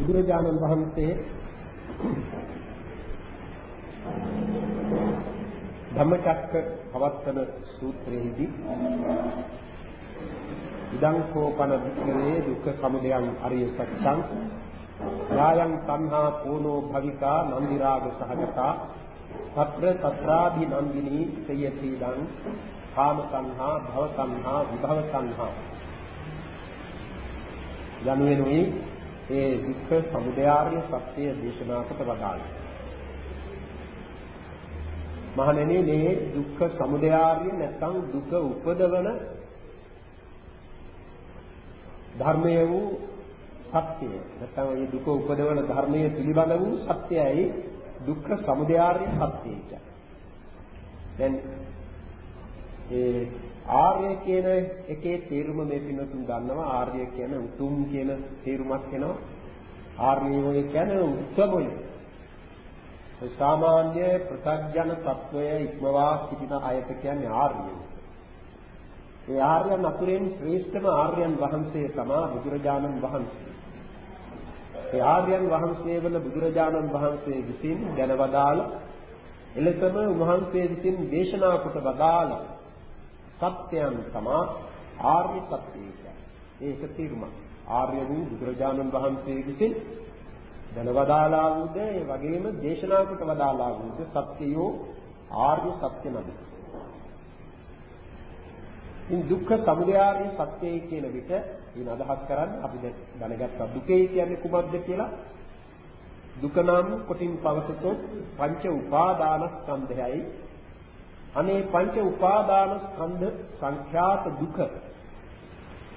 බුදුරජාණන් වහන්සේ ධම්මචක්ක පවත්තන සූත්‍රයේදී ඉදං කෝපන වික්‍රේ දුක්ඛ සමුදයං අරිය සත්‍යං යායන් තණ්හා පෝනෝ භවිකා නන්දිරාග සහගතා తත්‍ර తත්‍රාභි නන්දිනී සයති දං කාම තණ්හා භව තණ්හා විභව තණ්හා යනුවෙනුයි ඒ දුක්ඛ සමුදයාර්ය සත්‍ය දේශනා කොට වදාළා. මහණෙනි මේ දුක්ඛ සමුදයාර්ය නැත්නම් දුක උපදවන ධර්මය වූ සත්‍යය නැත්නම් මේ දුක උපදවන ධර්මයේ පිළිබඳ වූ සත්‍යයයි දුක්ඛ සමුදයාර්ය සත්‍යය කියන්නේ. දැන් ඒ ආර්ය කියන එකේ තේරුම මේ පින්නතුන් දන්නවා. ආර්ය කියන උතුම් කියන තේරුමක් එනවා. ආර්යෝය කියන්නේ උත්තමය. සාමාන්‍ය ප්‍රත්‍යඥ తত্ত্বය ඉක්මවා සිටින අයට කියන්නේ ආර්යෝ ඒ ආර්යයන් අතුරෙන් ශ්‍රේෂ්ඨම ආර්යයන් වහන්සේ තමා බුදුරජාණන් වහන්සේ. ඒ ආර්යයන් වහන්සේ වන බුදුරජාණන් වහන්සේ විසින් දැනවදාළ එලෙසම උන්වහන්සේ විසින් දේශනා කොට වදාළ සත්‍යයන් තමා ආර්ය සත්‍යය කියන්නේ. ඒක තීරම. ආර්ය වූ බුදුරජාණන් වහන්සේ විසින් දැනවදාලා වූද ඒ වගේම දේශනා කොට වදාලා වූද සත්‍යයෝ ආර්ය සත්‍ය නදී. ඉන් දුක්ඛ සමුදයාර්ය සත්‍යය කියන විට ඊන අදහස් කරන්නේ අපි දැන් දැනගත්තා දුකේ කියන්නේ කුමක්ද කියලා දුක නම් කොටින් පවසතොත් පංච උපාදානස්කන්ධයයි අනේ පංච උපාදාන ස්කන්ධ සංඛ්‍යාත දුක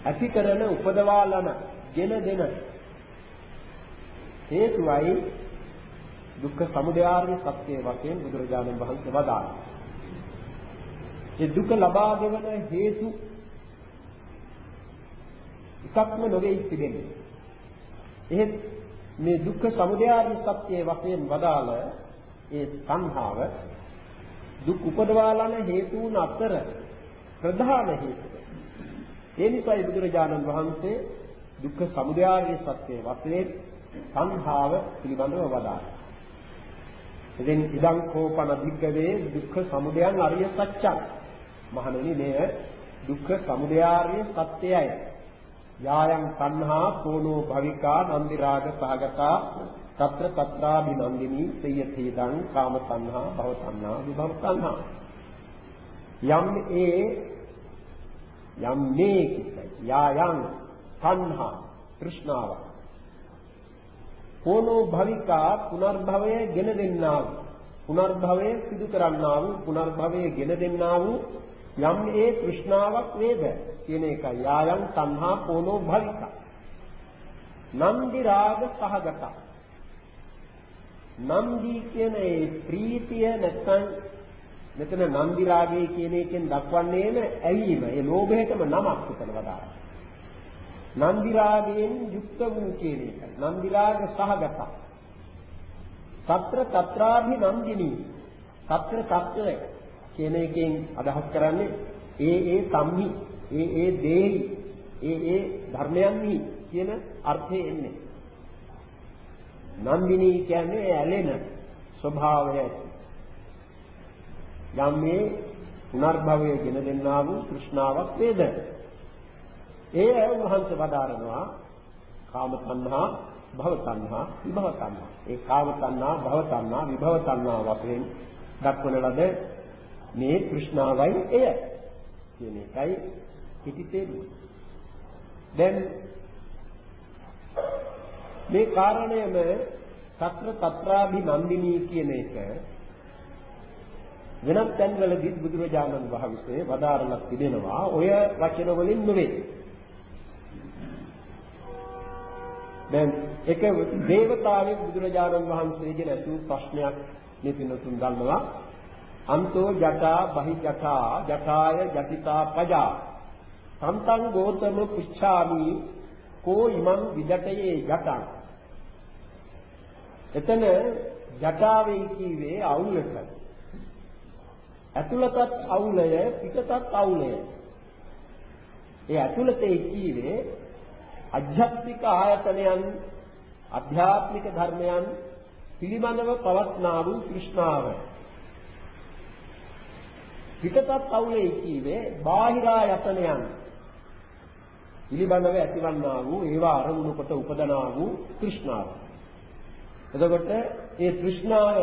ඇති කරන උපදවා ලන ගෙන දෙන හේතුවයි දුක්ඛ සමුදයාර්ය සත්‍ය වශයෙන් බුදුරජාණන් වහන්සේ වදාළා. ඒ දුක ලබා දෙවන හේතු එකක්ම නොවේ තිබෙන්නේ. එහෙත් මේ දුක්ඛ සමුදයාර්ය සත්‍ය වශයෙන් වදාළ ඒ සංහාව දුක් උපදවාලන හේතුන් අතර ප්‍රධාන හේතුව. ඒ නිසායි බුදුරජාණන් වහන්සේ දුක්ඛ සමුදයාගේ සත්‍යය වශයෙන් සංහාව පිළිබඳව වදාළා. ඉතින් ඉදං කෝපන ධික්කවේ දුක්ඛ සමුදයං අරිය සත්‍යං. මහණෙනි මෙය දුක්ඛ සමුදයාර්ය සත්‍යයයි. යායන් තණ්හා සෝනෝ භවිකා නන්දි රාග සහගතා తත්‍ර తත්‍රාභිනන්දිනී සයථේදං කාම තණ්හා භව තණ්හා විභව තණ්හා යම් ඒ යම් මේ කිසයි යායන් තණ්හා තෘෂ්ණාව කෝනෝ භවිකා පුනර්භවය ගෙන දෙන්නා වූ පුනර්භවය සිදු කරන්නා වූ පුනර්භවය ගෙන දෙන්නා වූ යම් ඒ තෘෂ්ණාවක් වේද කියන එක යායන් තණ්හා කෝනෝ භවිකා නන්දි රාග සහගතා නම්දි කියන ඒ ප්‍රීතිය නැත්නම් මෙතන නම්දි රාගය කියන එකෙන් දක්වන්නේම ඇලීම. ඒ ලෝභයටම නමක් උතන වදා. නම්දි රාගයෙන් යුක්ත වූ කියන එක. නම්දි රාග සහගත. తත්‍ර తත්‍රාභි නම්දිනී. తත්‍ර తත්‍රය කියන එකෙන් අදහස් කරන්නේ ඒ ඒ සම්හි, ඒ ඒ දේහි, ඒ ඒ ධර්මයන්හි කියන අර්ථය එන්නේ. නන්දිනී කියන්නේ ඇලෙන ස්වභාවය ඇති. යම් මේ පුනර්භවයේ ගෙන දෙන්නා වූ තෘෂ්ණාවක් වේද. ඒ උන්වහන්සේ වදාරනවා කාම තණ්හා, භව තණ්හා, විභව තණ්හා. ඒ කාම තණ්හා, භව තණ්හා, විභව තණ්හා වශයෙන් දක්වන ලද මේ තෘෂ්ණාවයි එය. කියන එකයි ඉති තේරුම. දැන් මේ කාරණයම తත්‍ර తත්‍රාභි නන්දිනී කියන එක වෙනත් තැන්වලදී බුදුරජාණන් වහන්සේ වදාරලා තිබෙනවා. ඔය වචන වලින් නෙවෙයි. දැන් එක දේවතාවෙක් බුදුරජාණන් වහන්සේගෙන් ඇසූ ප්‍රශ්නයක් මේ පින්නතුන් දන්නවා. අන්තෝ ජටා බහි ජටා ජටාය ජටිතා පජා. සම්තං ගෝතම පුච්ඡාමි කෝ ඉමං විජටයේ ජටං එතන ජටාවේ කීවේ අවුලක ඇතුළතත් අවුලය පිටතත් අවුලය. ඒ ඇතුළතේ කීවේ අධ්‍යාත්මික ආයතනයන් අධ්‍යාත්මික ධර්මයන් පිළිබඳව පවත්නා වූ තෘෂ්ණාව. පිටතත් අවුලේ කීවේ බාහිරා යතනයන් පිළිබඳව ඇතිවන්නා වූ ඒවා අරමුණු කොට උපදනා වූ තෘෂ්ණාව. එතකොට මේ තෘෂ්ණාව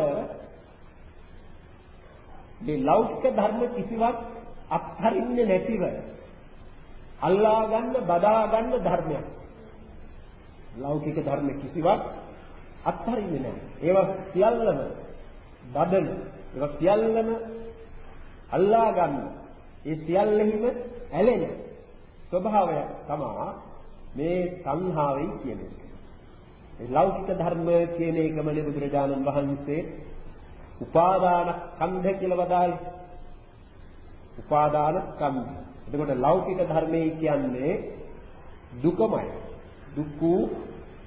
මේ ලෞකික ධර්ම කිසිවක් අත්හරින්නේ නැතිව අල්ලා ගන්න බදා ගන්න ධර්මයක්. ලෞකික ධර්ම කිසිවක් අත්හරින්නේ නැහැ. ඒවා සියල්ලම බදන, ඒවා සියල්ලම අල්ලා ගන්න. ඒ සියල්ලෙහිම ඇලෙන ස්වභාවය තමයි මේ සංහාවයි කියන්නේ. ඒ ලෞකික ධර්ම කියන එකමනේ බුදුරජාණන් වහන්සේ උපාදාන ස්කන්ධ කියලා වදාළේ. උපාදාන ස්කන්ධ. එතකොට ලෞකික ධර්මයේ කියන්නේ දුකමයි. දුක්ඛ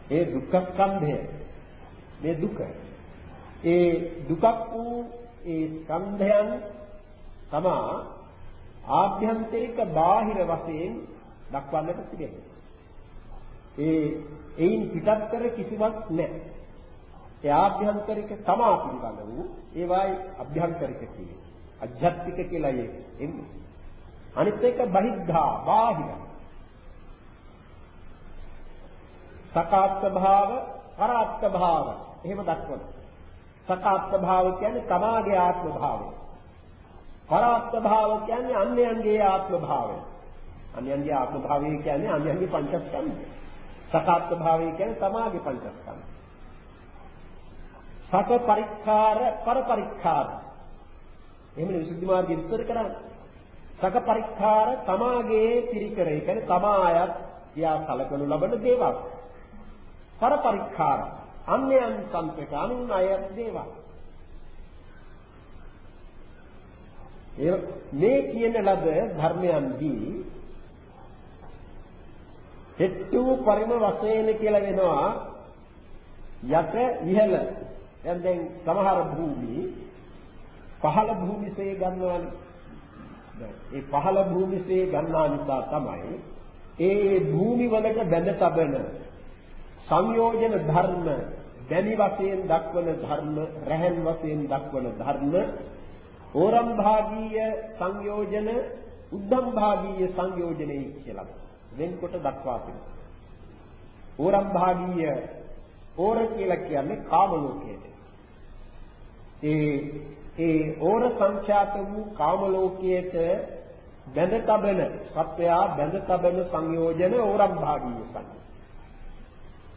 ඒ දුක්ඛ ස්කන්ධය. මේ දුක. ඒ දුකක් වූ ඒ ස්කන්ධයන් තමා ආභ්‍යන්තරික බාහිර වශයෙන් දක්වන්නට තිබෙනවා. ඒ එයින් පිටත්තර කිසිවක් නැහැ. ඒ ආභ්‍යන්තරික තමා පිළිබඳ වූ ඒවායි අභ්‍යන්තරික කියන්නේ. අධ්‍යාත්මික කියලා එන්නේ. අනිත් එක බහිද්ධා බාහිර. සකාත්ත භාව, පරාත්ත භාව. එහෙම දක්වනවා. සකාත්ත භාව කියන්නේ තමාගේ ආත්ම භාවය. පරාත්ත භාව කියන්නේ අන්‍යයන්ගේ ආත්ම භාවය. අන්‍යයන්ගේ ආත්ම භාවය කියන්නේ අන්‍යයන්ගේ පංචස්කන්ධය. සකාත්ත භාවය කියන්නේ තමාගේ පංචස්කන්ධය. සක පරික්ඛාර පර පරික්ඛාර. එහෙමනේ විසුද්ධි මාර්ගය විස්තර කරන්නේ. සක පරික්ඛාර තමාගේ පිරිකරේ කියන්නේ තමායත් යා කලකනු ලබන දේවල්. පර පරික්ඛාර අන්‍යයන් සම්පේත අනුන් අය දේවල්. ඒ මේ කියන ලද ධර්මයන්දී හෙට්ටු පරිම වශයෙන් කියලා වෙනවා. යට ඉහළ දැන් දැන් සමහර භූමි පහළ භූමිසේ ගන්නවානේ ඒ පහළ භූමිසේ ගන්නා නිසා තමයි ඒ භූමි වලට බැඳ තබන සංයෝජන ධර්ම දැනි වශයෙන් දක්වන ධර්ම රැහන් වශයෙන් දක්වන ධර්ම ඕරම් භාගීය සංයෝජන උද්දම් භාගීය සංයෝජනේ කියලා. වෙන්කොට දක්වා තිබෙනවා. ඕරම් භාගීය ඕර කියලා කියන්නේ කාම ලෝකයට. ඒ ඒ ඕර සංඛ්‍යාත වූ කාම ලෝකයට බැඳ තබන සත්වයා බැඳ තබන සංයෝජන ඕරම් භාගීය සංයෝජන.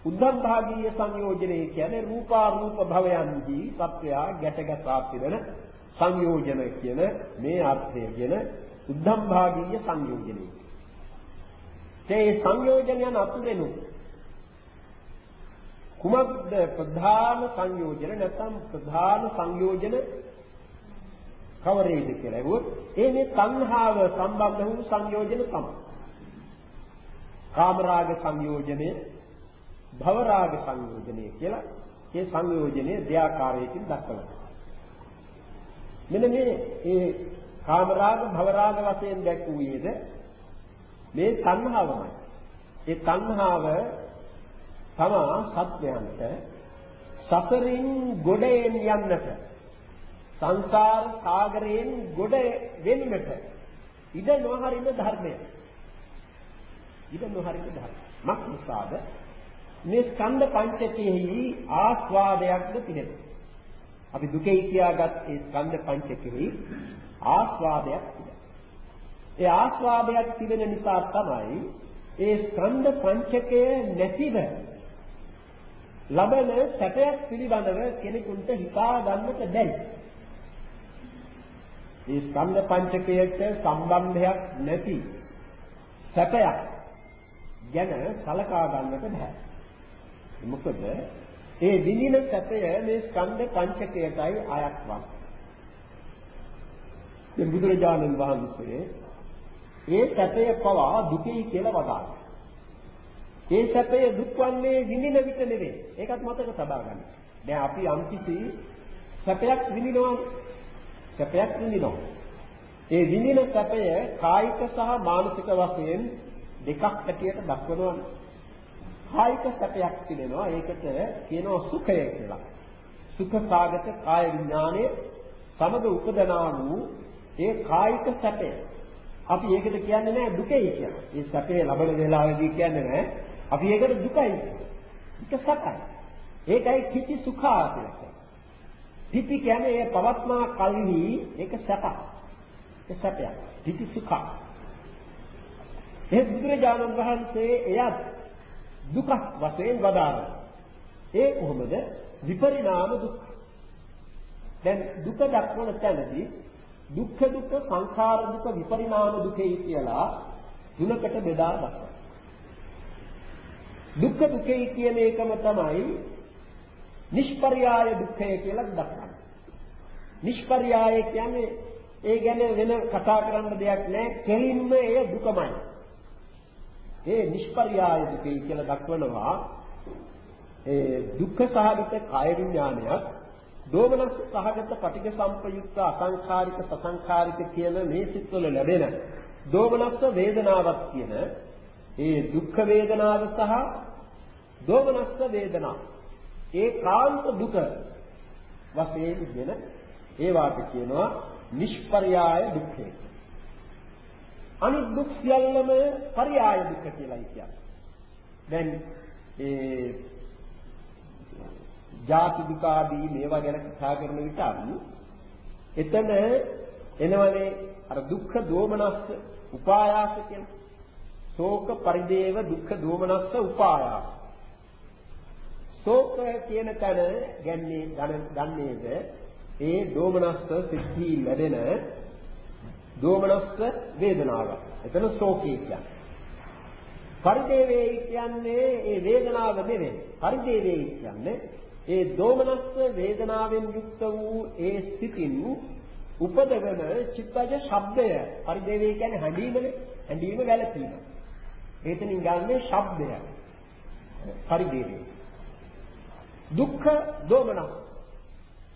උද්දම් භාගීය සංයෝජනේ කියන්නේ රූපාරූප භවයන්හි සත්වයා ගැටගසා පිරෙන සංයෝජන කියන මේ අර්ථයගෙන උද්ධම් භාගීය සංයෝජනයි. ඒ සංයෝජනයන් අතුරෙනු කුමක්ද ප්‍රධාන සංයෝජන නැත්නම් ප්‍රධාන සංයෝජන කවරේද කියලා ඇහුවොත් ඒ මේ තණ්හාව සම්බන්ධ වූ සංයෝජන තමයි. කාමරාග සංයෝජනය, භවරාග සංයෝජනය කියලා මේ සංයෝජනය දෙආකාරයකින් දක්වනවා. මෙන්න මේ ඒ කාමරාග භවරාග වශයෙන් දැක්වුවේද මේ තණ්හාවමයි. ඒ තණ්හාව තමා සත්‍යයන්ට සතරින් ගොඩෙන් යන්නට සංසාර සාගරයෙන් ගොඩ වෙන්නට ඉඩ නොහරින ධර්මය. ඉඩ නොහරින ධර්ම. මක්නිසාද මේ ස්කන්ධ පංචකයෙහි ආස්වාදයක්ද තිබෙනවා. අපි දුකේ කියාගත් ඒ ස්කන්ධ පංචකෙහි ආස්වාදයක් තිබෙනවා. ඒ ආස්වාදයක් තිබෙන නිසා තමයි ඒ ස්කන්ධ පංචකය නැතිව ලබන සැපයක් පිළිබඳව කෙනෙකුට හිතා ගන්නට බැරි. මේ ස්කන්ධ පංචකයට සම්බන්ධයක් නැති සැපයක් ගැන සලකා ගන්නට බෑ. මොකද ඒ විඳින සැපය මේ ස්කන්ධ පංචකයටයි අයත් වක්. දැන් බුදුරජාණන් වහන්සේ ඒ සැපය පවා දුකයි කියලා වදාළා. ඒ සැපය දුක් වන්නේ විඳින විට නෙවෙයි. ඒකත් මතක තබා ගන්න. දැන් අපි යම්කිසි සැපයක් විඳිනවානේ. සැපයක් විඳිනවා. ඒ විඳින සැපය කායික සහ මානසික වශයෙන් දෙකක් ඇටියට දක්වනවානේ. කායික සැපයක් තිබෙනවා. ඒකට කියනවා සුඛය කියලා. සුඛ සාගත කාය විඥානය සමග උපදනා වූ ඒ කායික සැපය. අපි ඒකට කියන්නේ නැහැ දුකයි කියලා. ඒ සැපේ ලබන වෙලාවේදී කියන්නේ නැහැ. අපි ඒකට දුකයි කියනවා. ඒක සැපයි. ඒකයි කිති සුඛා කියලා කියන්නේ. තිති කියන්නේ ඒ පවත්නා කල්හි ඒක සැපක්. ඒක සැපයක්. තිති සුඛා. ඒ බුදුරජාණන් වහන්සේ එයත් දුක වශයෙන් වදාළා. ඒ කොහොමද? විපරිණාම දුක්. දැන් දුක දක්වන තැනදී දුක්ඛ දුක සංඛාර දුක විපරිණාම දුකයි කියලා තුනකට බෙදා දක්වනවා. දුක්ඛ දුකයි කියන එකම තමයි නිෂ්පර්යාය දුක්ඛය කියලා දක්වන්නේ. නිෂ්පර්යාය කියන්නේ ඒ ගැන වෙන කතා කරන්න දෙයක් නැහැ. කෙලින්ම එය දුකමයි. ඒ නිෂ්පර්යාය දුකයි කියලා දක්වනවා. ඒ දුක්ඛ සහගත කාය විඥානයක් දෝමනස් සහගත පටිඝ සම්පයුක්ත අසංඛාරික සසංඛාරික කියන මේ සිත්වල ලැබෙන දෝමනස්ස වේදනාවක් කියන ඒ දුක්ඛ වේදනාව සහ දෝමනස්ස වේදනා. ඒ කාන්ත දුක වශයෙන් දෙන ඒවාට කියනවා නිෂ්පර්යාය දුක්ඛය. අනිත් දුක් සියල්ලම පర్యాయ දුක්ඛ කියලායි කියන්නේ. දැන් ඒ ජාති දුක ආදී මේවා ගැන කතා කරන විට එතන එනවනේ අර දුක්ඛ දෝමනස්ස උපායාස කියන ශෝක පරිදේව දුක්ඛ දෝමනස්ස උපායාස ශෝක කියන තැන ගන්නේ ගන්නේද ඒ දෝමනස්ස සිද්ධි ලැබෙන දෝමනස්ස වේදනාව. එතන ශෝකී කියන්නේ. පරිදේවේ කියන්නේ ඒ වේදනාව නෙවෙයි. පරිදේවේ කියන්නේ ඒ දෝමනස්ස වේදනාවෙන් යුක්ත වූ ඒ සිතින් උපදවන චිත්තජ ශබ්දය පරිදේවේ කියන්නේ හැඬීමනේ හැඬීම වැළපීම. ඒතනින් ගන්නේ ශබ්දය. පරිදේවේ. දුක්ඛ දෝමනස්.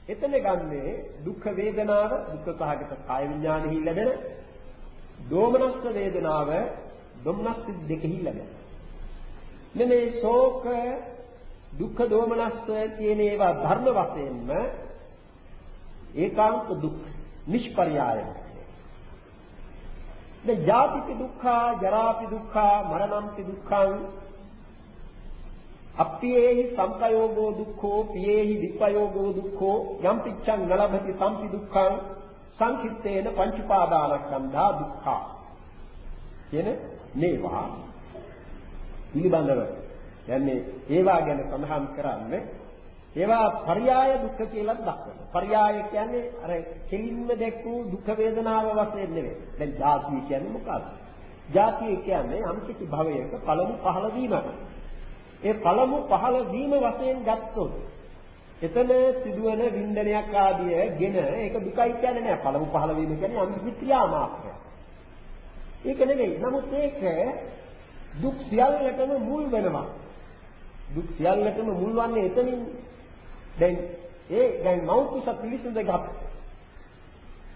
එතන ගන්නේ දුක්ඛ වේදනාව දුක්ඛ සහගත කාය විඥානෙහි ලැබෙන දෝමනස් වේදනාව දොම්නස් දෙකෙහි ලැබෙන. මෙන්න ශෝක දුක්ඛ දෝමනස් කියන ඒවා ධර්ම වශයෙන්ම ඒකාන්ත දුක් නිෂ්පර්යාය. දැන් ජාතික දුක්ඛා ජරාපි දුක්ඛා මරණම්පි දුක්ඛං අප්පියේහි සංපයෝගෝ දුක්ඛෝ පියේහි විපයෝගෝ දුක්ඛෝ යම් පිච්ඡං නලභති සම්පි දුක්ඛං සංකිට්ඨේන පංච උපාදානස්කන්ධා දුක්ඛා කියන මේවා පිළිබඳව දැන් මේ ඒවා ගැන සඳහන් කරන්නේ ඒවා පర్యాయ දුක්ඛ කියලා දක්වනවා. පర్యాయ කියන්නේ අර කෙලින්ම දැක් වූ දුක් වේදනාව වශයෙන් නෙවෙයි. දැන් ජාතිය කියන්නේ මොකක්ද? ජාතිය කියන්නේ අම්කිති භවයක පළමු පහළ වීමක්. ඒ පළමු පහළ වීම වශයෙන් ගත්තොත් එතන සිදුවන වින්දනයක් ආදියගෙන ඒක දුකයි කියන්නේ නෑ. පළමු පහළ වීම කියන්නේ අම්කිති ක්‍රියා මාත්‍රයක්. ඒක නෙවෙයි. නමුත් ඒක දුක් සියල්ලටම මුල් වෙනවා. දුක් සියල්ලටම මුල් වන්නේ එතනින්. දැන් ඒ දැන් මෞකුස පිළිසඳ ගත්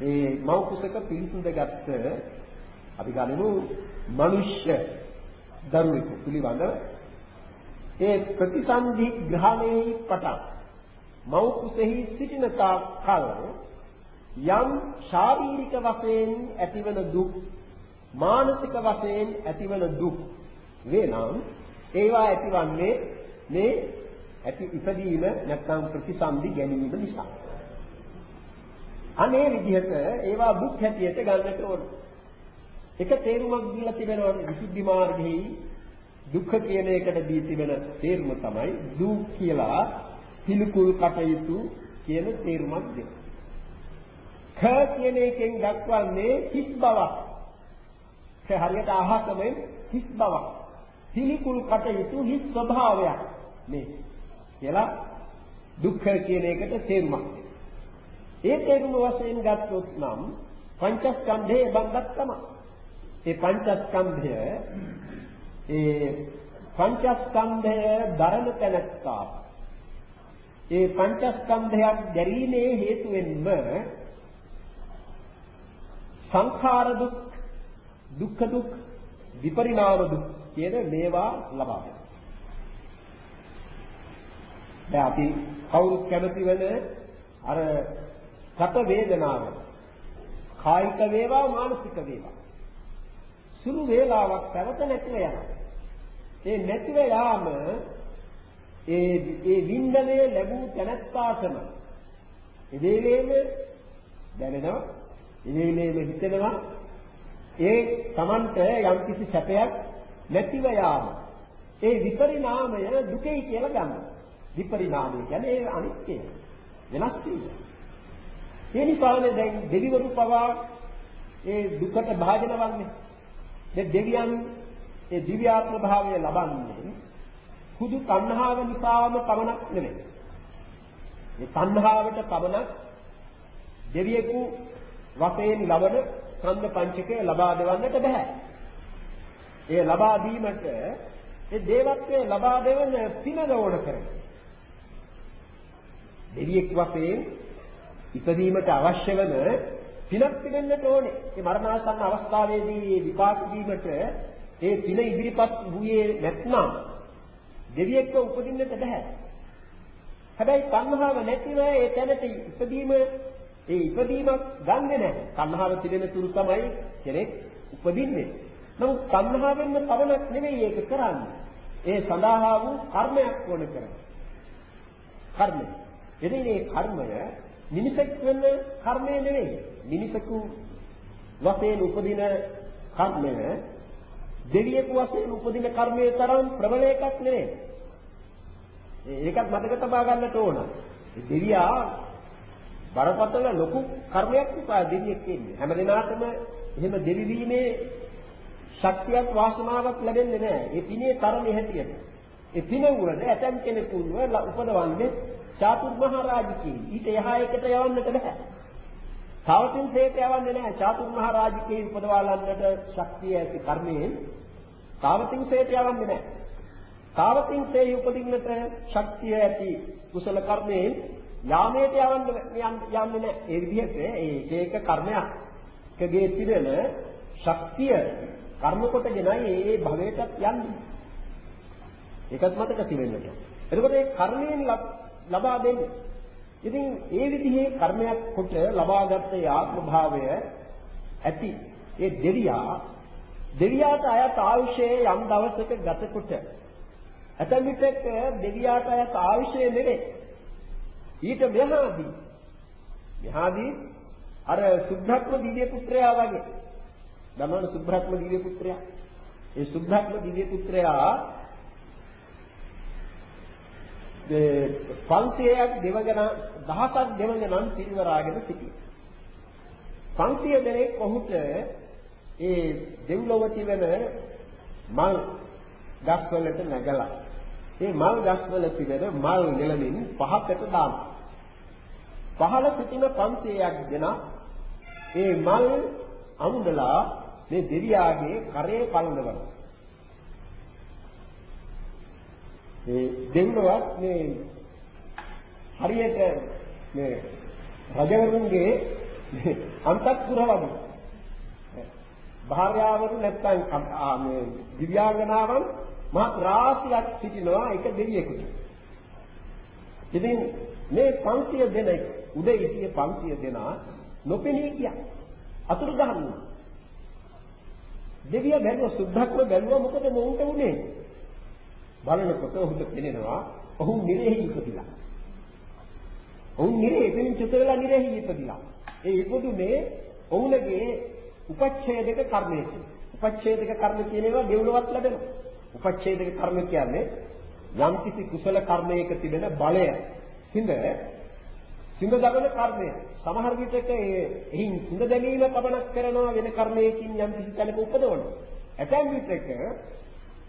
ඒ මෞකුසක පිළිසඳ ගත්ත අපි ගනිමු මිනිස්ය දරුවෙකු පිළිබඳව ඒ ප්‍රතිසන්ධි ග්‍රහණයේ පටන් මව් කුසෙහි සිටින කල යම් ශාරීරික වශයෙන් ඇතිවන දුක් මානසික වශයෙන් ඇතිවන දුක් වේනම් ඒවා ඇතිවන්නේ මේ ඇති ඉපදීම නැත්නම් ප්‍රතිසන්දි ගැනීම නිසා. අනේ විදිහට ඒවා දුක් හැටියට ගන්නට ඕන. එක තේරුමක් දීලා තිබෙනවා විසුද්ධි මාර්ගෙහි දුක්ඛ කියන එකට දී තිබෙන තේරුම තමයි දුක් කියලා පිළිකුල් කටයුතු කියන තේරුමක් දෙන. ක කියන එකෙන් දක්වන්නේ හිස් බවක්. ඒ හරියට අහකමෙන් හිස් බවක්. පිළිකුල් කටයුතු හිස් ස්වභාවයක් මේ කියලා දුක්ඛ කියන එකට තේරුමක්. ඒ තේරුම වශයෙන් ගත්තොත් නම් පංචස්කන්ධයේ බන්ධක් තමයි. ඒ පංචස්කන්ධය ඒ පංචස්කන්ධය දරන තැනත්තා ඒ පංචස්කන්ධයක් දැරීමේ හේතුවෙන්ම සංඛාර දුක් දුක්ඛ දුක් විපරිණාම දුක් කියන මේවා ලබා දැන් අපි කවුරුත් කැමති වෙන අර සැප වේදනාව කායික වේවා මානසික වේවා. සුළු වේලාවක් පැවත නැතිව යනවා. ඒ නැතිව යාම ඒ ඒ වින්දනය ලැබූ තැනත්තාටම එදේලේම දැනෙනවා එදේලේම හිතෙනවා. ඒ Tamanට යම්කිසි සැපයක් නැතිව යාම ඒ විපරිණාමය දුකයි කියලා ගන්නවා. විපරිණාමය කියන්නේ ඒ අනිත්‍යය වෙනස් වීම ඒ නිසානේ දැන් දෙවිවරු පවා ඒ දුකට භාජන වන්නේ දැන් දෙවියන් ඒ දිව්‍යාත්ම භාවය ලබන්නේ කුදු තණ්හාව නිසාම පමණක් නෙමෙයි. මේ තණ්හාවට පමණක් දෙවියෙකු වශයෙන් ලබන ස්කන්ධ පංචකය ලබා දෙවන්නට බෑ. ඒ ලබා දීමට ඒ දේවත්වයේ ලබා දෙවන පින ඕන කරනවා. දෙවියෙක් වශයෙන් ඉපදීමට අවශ්‍ය වන පිනක් තිබෙන්නට ඕනේ. ඒ මරණාසන්න අවස්ථාවේදී මේ විපාක දීමට ඒ පින ඉදිරිපත් වූයේ නැත්නම් දෙවියෙක්ව උපදින්නට බෑ. හැබැයි තණ්හාව නැතිව ඒ තැනට ඉපදීම ඒ ඉපදීමක් ගන්නෙ නැහැ. තණ්හාව තිබෙන තුරු තමයි කෙනෙක් උපදින්නේ. නමුත් තණ්හාවෙන්ම පවණක් නෙවෙයි ඒක කරන්නේ. ඒ සඳහා වූ කර්මයක් වුණ කරනවා. කර්මය. එදින මේ කර්මය මිනිසෙක් වෙන කර්මය නෙවෙයි. මිනිසෙකු වශයෙන් උපදින කර්මය දෙවියෙකු වශයෙන් උපදින කර්මයේ තරම් ප්‍රබල එකක් නෙවෙයි. ඒකත් මතක තබා ගන්නට ඕන. දෙවියා බරපතල ලොකු කර්මයක් නිසා දෙවියෙක් ඉන්නේ. හැම දිනාටම එහෙම දෙවි වීමේ ශක්තියක් වාසනාවක් ලැබෙන්නේ නැහැ. ඒ පිනේ තරමේ හැටියට. ඒ පින උරද ඇතන් කෙනෙකුව උපදවන්නේ චාතුර්මහරජකී. ඊට එහා එකට යවන්නට බෑ. තවතින් සේත යවන්නේ නැහැ. චාතුර්මහරජකී උපදවාලන්නට ශක්තිය ඇති කර්මයෙන් තවතින් සේත යවන්නේ නැහැ. තවතින් සේ උපදින්නට ශක්තිය ඇති කුසල කර්මයෙන් යාමයට යවන්න යන්නේ නැහැ. ඒ විදිහට ඒ එක එක කර්මයක්ගේ පිළිවෙල ශක්තිය කර්ම කොටගෙනයි ඒ භවයටත් යන්නේ. ඒකත් මතක තිබෙන්නට. එතකොට ඒ කර්මයෙන් ලබා දෙන්නේ. ඉතින් ඒ විදිහේ කර්මයක් කොට ලබාගත් ඒ ආත්ම භාවය ඇති. ඒ දෙවියා දෙවියාට අයත් ආයුෂයේ යම් දවසක ගත කොට. ඇතැම් විටක දෙවියාට අයත් ආයුෂය නෙවේ. ඊට මෙහාදී මෙහාදී අර සුද්ධත්ම දිව්‍ය පුත්‍රයා වගේ දමන සුද්ධත්ම දිව්‍ය පුත්‍රයා. ඒ සුද්ධත්ම දිව්‍ය පුත්‍රයා 500ක් දෙවගණ දහසක් දෙවගණන් පිරිවරාගෙන සිටියා. 500 දෙනෙක් ඔහුට ඒ දෙව්ලොව තිබෙන මල් ගස්වලට නැගලා ඒ මල් ගස්වල තිබෙන මල් නෙලමින් පහකට දානවා. පහළ සිටින 500ක් දෙනා ඒ මල් අමුදලා මේ දෙවියාගේ කරේ පළඳවනවා. ඒ දෙව්ලොවත් මේ හරියට මේ රජවරුන්ගේ අන්තක්පුර වගේ භාර්යාවරු නැත්තම් මේ දිව්‍යාංගනාවන් මහ රාශියක් සිටිනවා එක දෙවියෙකුට. ඉතින් මේ 500 දෙනෙක් උදේ සිටිය 500 දෙනා නොපෙනී ගියා. අතුරුදහන් වුණා. දෙවියා බැලුවා සුද්ධක්ම බැලුවා මොකද මොවුන්ට උනේ? බලනකොට ඔහුට පෙනෙනවා ඔහු නිරෙහි ඉපදිලා. ඔවුන් නිරේ එතනින් චුත වෙලා නිරෙහි ඉපදිලා. ඒ ඉපදුනේ ඔවුන්ගේ උපච්ඡේදක කර්මයේ. උපච්ඡේදක කර්ම කියන ඒවා දෙවලවත් ලැබෙනවා. උපච්ඡේදක කර්ම කියන්නේ යම් කිසි කුසල කර්මයක තිබෙන බලය. හිඳ සිඳ දබන කර්මය. සමහර විටක එහින් සිඳ දැමීම පමණක් කරනවා වෙන කර්මයකින් යම් කිසි තැනක උපදවනවා. ඇතැම් විටක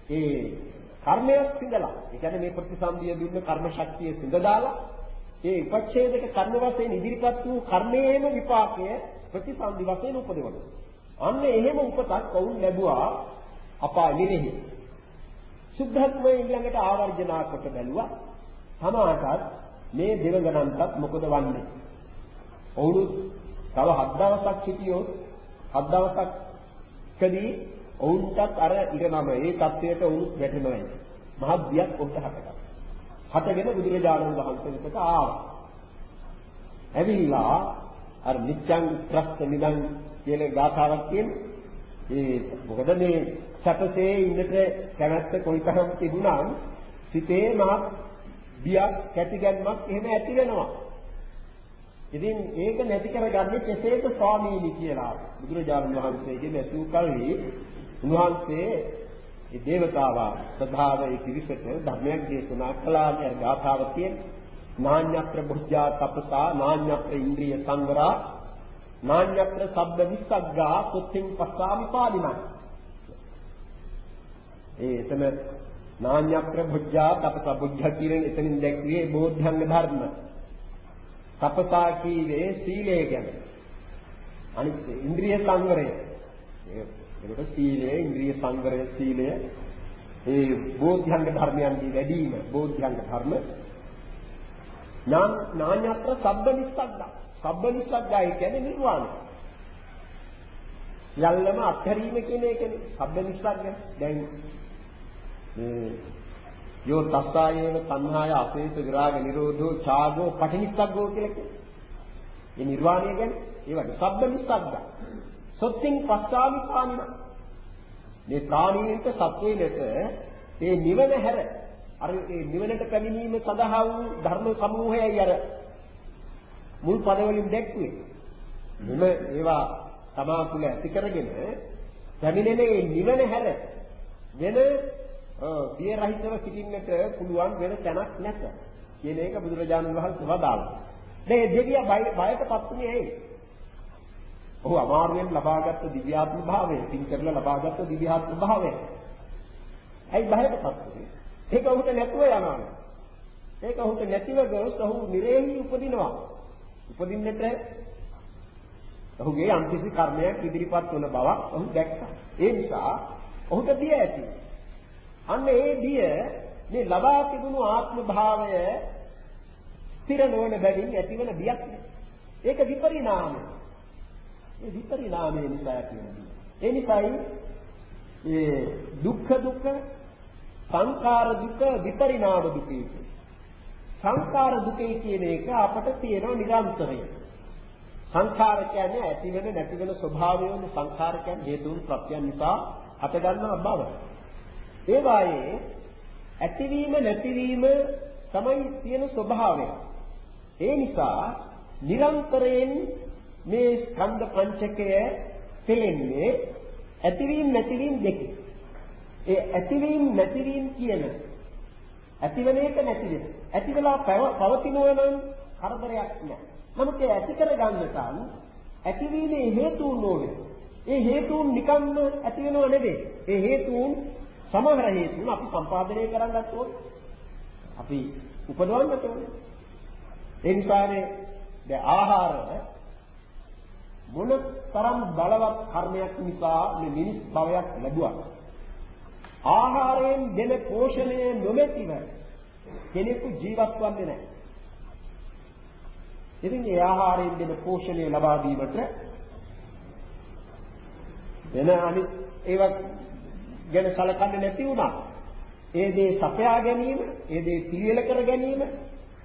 ඒ කර්මයක් සිඳලා ඒ කියන්නේ මේ ප්‍රතිසන්දිය දුන්න කර්ම ශක්තිය සිඳ දාලා ඒ උපච්ඡේදක කර්ම වශයෙන් ඉදිරිපත් වූ කර්මයේම විපාකය ප්‍රතිසන්දි වශයෙන් උපදවනවා. අන්න එහෙම උපතක් වුන් ලැබුවා අපා නිරෙහි. සුද්ධත්වයේ ඊළඟට ආවර්ජනා කොට බැලුවා. තමාටත් මේ දෙවගණන්ටත් මොකද වන්නේ? ඔවුන් තව හත් දවසක් සිටියොත් හත් දවසක්කදී ඔවුන්ටත් අර ඉරණම ඒ தත්වයට ඔවුන් වැටෙනවා. මහත් බියක් ඔවුන්ට හටගන්නවා. හටගෙන බුදුරජාණන් වහන්සේ වෙතට ආවා. ඇවිල්ලා අර නිත්‍යං ප්‍රස්ත නිදං කියන ගාථාවක් කියන්නේ ඒ මොකද මේ සැපසේ ඉන්නට කැමැත්ත කොයිතරම් තිබුණා සිතේ මාත් බියක් කැටිගැන්මක් එහෙම ඇති වෙනවා. ඉතින් ඒක නැති කරගන්නේ කෙසේද ස්වාමීනි කියලා බුදුරජාණන් වහන්සේගෙන් ඇසූ කල්හි උන්වහන්සේ ඒ දේවතාවා සදාව ඒ කිරිසට ධර්මයක් දේශනා කළා කියන ගාථාව තියෙන. නාඤ්ඤත්‍ර බුද්ධා තපසා නාඤ්ඤත්‍ර ඉන්ද්‍රිය සංවරා නාඤ්ඤත්‍ර සබ්බ විස්සග්ගා කුත්තිං පස්සාමි පාදිනං. ඒ එතන නාඤ්ඤත්‍ර බුද්ධා තපසා බුද්ධ කියන එතනින් දැක්වේ බෝධංග ධර්ම. තපසා කීවේ සීලය ගැන. අනිත් ඉන්ද්‍රිය සංවරය. එතකොට සීලය, ඉන්ද්‍රිය සංවරය, සීලය ඒ බෝධ්‍යංග ධර්මයන්ගේ වැඩිම බෝධ්‍යංග ධර්ම නාම නාඤ්‍යත්‍ර සබ්බ නිස්සග්ගා. සබ්බ නිස්සග්ගා කියන්නේ නිර්වාණය. යල්ලම අත්හැරීම කියන එකනේ සබ්බ නිස්සග්ග. දැන් මේ යෝ තස්සායේව සංහාය අපේස විරාග නිරෝධෝ ඡාගෝ පටිනිස්සග්ගෝ කියලා කියන්නේ. මේ නිර්වාණය කියන්නේ ඒ වගේ සබ්බ නිස්සග්ගා. සොත්තින් පස්සාමි පානින. මේ ප්‍රාණීන්ට සත්වයිනට ඒ නිවන හැර අර ඒ නිවනට පැමිණීම සඳහා වූ ධර්ම සමූහයයි අර මුල් පදවලින් දැක්ුවේ. මෙම ඒවා තමා තුළ ඇති කරගෙන පැමිණෙන ඒ නිවන හැර වෙන බිය රහිතව සිටින්නට පුළුවන් වෙන තැනක් නැත කියන එක බුදුරජාණන් වහන්සේ වදාළා. මේ දෙවියා බයටපත් උනේ ඇයි? ඔහු අමාරුවෙන් ලබාගත් දිව්‍යාත්ම භාවය, පින් කරලා ලබාගත් දිව්‍යාත්ම භාවය. ඇයි බහැටපත් වෙන්නේ? ඒක ඔහුට නැතුව යනවා. ඒක ඔහුට නැතිව ගොස් ඔහු නිරේහි උපදිනවා. උපදින්නට ඔහුගේ යම්කිසි කර්මයක් ඉදිරිපත් වන බවක් ඔහු දැක්කා. ඒ නිසා ඔහුට බිය ඇති. අන්න ඒ බිය මේ ලබා තිබුණු ආත්ම භාවය ස්ථිර නොවන බැවින් ඇතිවන බියක්. ඒක විපරිණාමය. ඒ විපරිණාමය නිසා කියන්නේ. ඒ නිසායි ඒ දුක්ඛ දුක්ඛ සංඛාර දුක විපරිණාම දුකයි. සංඛාර දුකයි කියන එක අපට තියෙනවා නිරන්තරයෙන්. සංඛාර කියන්නේ ඇති වෙන නැති වෙන ස්වභාවයෝන සංඛාර කියන්නේ හේතුන් ප්‍රත්‍යයන් නිසා හටගන්නා බව. ඒ වායේ ඇතිවීම නැතිවීම තමයි තියෙන ස්වභාවය. ඒ නිසා නිරන්තරයෙන් මේ ස්කන්ධ පංචකය තෙලෙන්නේ ඇතිවීම නැතිවීම දෙකේ. ඒ ඇතිවීම නැතිවීම කියන ඇතිවෙන එක නැති වෙන. ඇති වෙලා පවතිනවා නම් කරදරයක් නෑ. නමුත් ඒ ඇති කර ගන්නකන් ඇතිවීමේ හේතුන් ඕනේ. ඒ හේතුන් නිකම්ම ඇති වෙනව නෙවෙයි. ඒ හේතුන් සමහර හේතුන් අපි සම්පාදනය කරන්නත් ඕනේ. අපි උපදවන්නත් ඕනේ. ඒ නිසානේ දැන් ආහාර මොන තරම් බලවත් කර්මයක් නිසා මේ මිනිස් භවයක් ලැබුවා. ආහාරයෙන් දෙන පෝෂණය නොමැතිව කෙනෙකු ජීවත් වන්නේ නැහැ. ඉතින් ඒ ආහාරයෙන් දෙන පෝෂණය ලබා දීමට වෙන අනිත් ඒවා ගැන සැලකන්නේ නැති වුණා. ඒ දේ සපයා ගැනීම, ඒ දේ පිළියෙල කර ගැනීම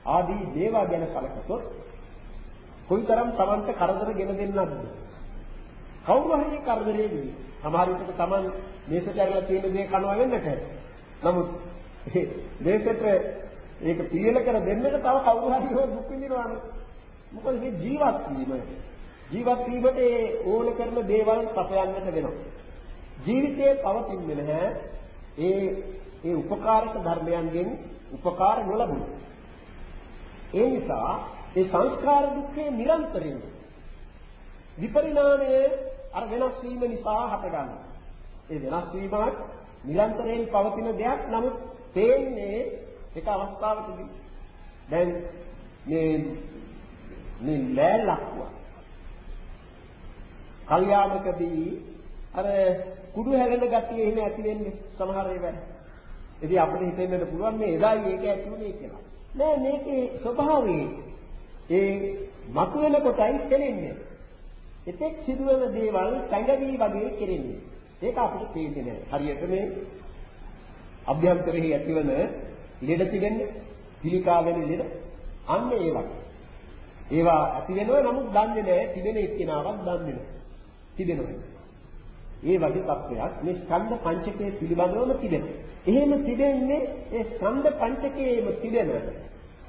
ආදී දේවල් ගැන සැලකතොත් කොයිතරම් Tamanට කරදර ගෙන දෙන්නක්ද? කවුරු හරි කරදරේ දෙවි. සමහර විට Taman මේසචරලා තියෙන දේ කනවා වෙන්නට. නමුත් මේසෙට ඒක පිළියෙල කර දෙන්නට තව කවුරු හරි දුක් විඳිනවානේ. මොකද මේ ජීවත් වීම ජීවත් වීමට ඒ ඕන කරන දේවල් සපයන්නට වෙනවා. ජීවිතයේ පවතින්නේ නැහැ. ඒ ඒ උපකාරක ධර්මයන්ගෙන් උපකාර නොලබුණු. ඒ නිසා ඒ සංස්කාර දුක්ඛේ නිරන්තරයෙන් විපරිණාමයේ අර වෙනස් වීම නිසා හටගන්නවා. ඒ වෙනස් වීමක් නිරන්තරයෙන් පවතින දෙයක් නමුත් තේන්නේ එක අවස්ථාවකදී දැන් මේ මේ ලෑල්ලක්වා කල්යාමකදී අර කුඩු හැලෙන ගතිය එහෙම ඇති වෙන්නේ සමහර ඒවා. ඉතින් අපිට හිතෙන්නත් පුළුවන් මේ එදායි ඒක ඇති වුනේ කියලා. නෑ මේකේ ස්වභාවය ඒ මතුවෙන කොටයි තෙලෙන්නේ. එතෙක් සිදුවන දේවල් සංගවි වගේ කෙරෙන්නේ. ඒක අපිට තේරෙන්නේ නැහැ. හරියට මේ අභ්‍යන්තරෙහි ඇතිවන ලෙඩ තිබෙන්නේ පිළිකා වෙන විදිහට අන්න ඒ වගේ. ඒවා ඇති වෙනවා නමුත් දන්නේ නැහැ තිබෙන එක්කිනාවක් දන්නේ නැහැ. තිබෙනවා. ඒ වගේ තත්වයක් මේ ස්කන්ධ පංචකයේ පිළිබඳවම තිබෙනවා. එහෙම තිබෙන්නේ ඒ ස්කන්ධ පංචකයේම තිබෙන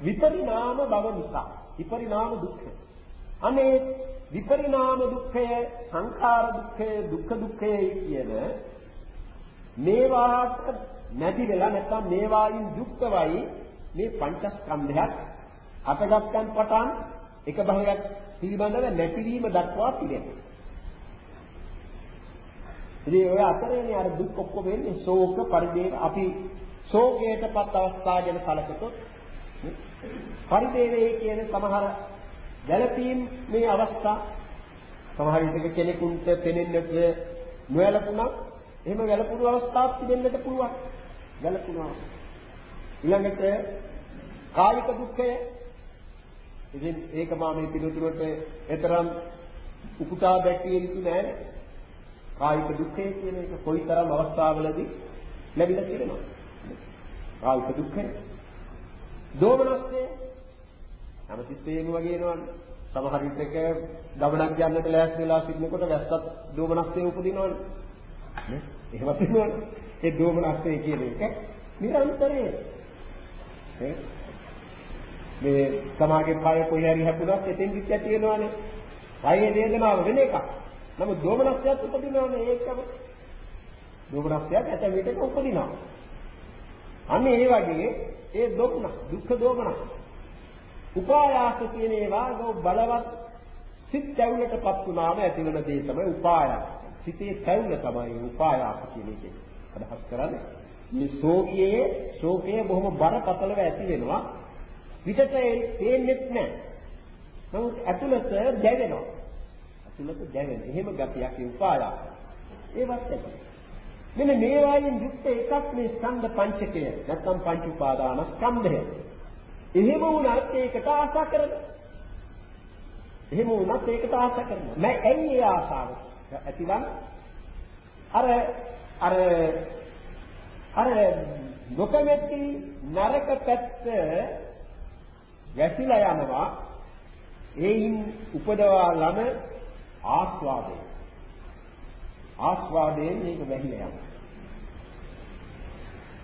විපරිණාම බව නිසා. විපරිණාම දුක්ඛ. අනේ විපරිණාම දුක්ඛය, සංඛාර දුක්ඛය, දුක්ඛ දුක්ඛය කියන මේවාට නැති වෙලා නැත්නම් මේවායින් යුක්තවයි මේ පංචස්කන්ධයක් අතගත්යන් පටන් එක භවයක් පිළිබඳව නැතිවීම දක්වා තිබෙනවා. ඉතින් ඔය අතරේනේ අර දුක් ඔක්කොම වෙන්නේ ශෝක පරිදේව අපි ශෝකයටපත් අවස්ථා ගැන කලකතොත් පරිදේවේ කියන සමහර ගැළපීම් මේ අවස්ථා සමහර විටක කෙනෙකුට පෙනෙන්නට නොයලකුණා එහෙම වැළපුණු අවස්ථාවක් තිබෙන්නට පුළුවන්. වැළපුණා. ඊළඟට කායික දුක්ඛය. ඉතින් ඒක මා මේ පිළිතුරට එතරම් උපුටා දැක්විය යුතු නෑ කායික දුක්ඛය කියන එක කොයිතරම් අවස්ථාවලදී ලැබිලා තියෙනවා කායික දුක්ඛය. දෝමනස්සේ හැමතිස්සෙම වගේ නවනේ සමහර විටක ගමනක් යන්නට ලෑස්ති වෙලා සිටිනකොට වැස්සත් දෝමනස්සේ උපදිනවනේ නේ? එහෙම වෙනවනේ ඒ දෝමනස්සේ කියන එක නිරන්තරයෙන්. නේ? මේ සමාගේ පය කොහේ හරි හැපුණත් එතෙන් කිත් ඇති වෙනවනේ පයේ වේදනාව වෙන එකක්. නමුත් දෝමනස්යත් උපදිනවනේ ඒකම. දෝමනස්යත් ඇත විටක උපදිනවා. අන්න ඒ වගේ ඒ දෝමන දුක්ඛ දෝමන උපායාස කියන ඒවා බලවත් සිත් ඇවුලටපත් වුණාම ඇතිවන දේ තමයි උපායාස. සිතේ ඇවුල තමයි උපායාස කියන එකේ අදහස් කරන්නේ. මේ ශෝකයේ ශෝකය බොහොම බරපතලව ඇති වෙනවා. පිටට තේන්නේ නැහැ. නමුත් ඇතුළත දැවෙනවා. ඇතුළත දැවෙන. එහෙම ගතියක් උපායාස. ඒවත් ඇති. මෙන්න මේ වයින් යුක්ත එකක් මේ ස්කන්ධ පංචකය. නැත්නම් පංච උපාදාන ස්කන්ධය. එහෙම වුණත් ඒකට ආශා කරනවා. එහෙම වුණත් ඒකට ආශා කරනවා. මම ඇයි ඒ ආශාව ඇතිවන්නේ? අර අර අර නොකමැති නරක පැත්ත වැසිලා යනවා. ඒයින් උපදවා ලන ආස්වාදය. ආස්වාදයෙන් මේක වැහිලා යනවා.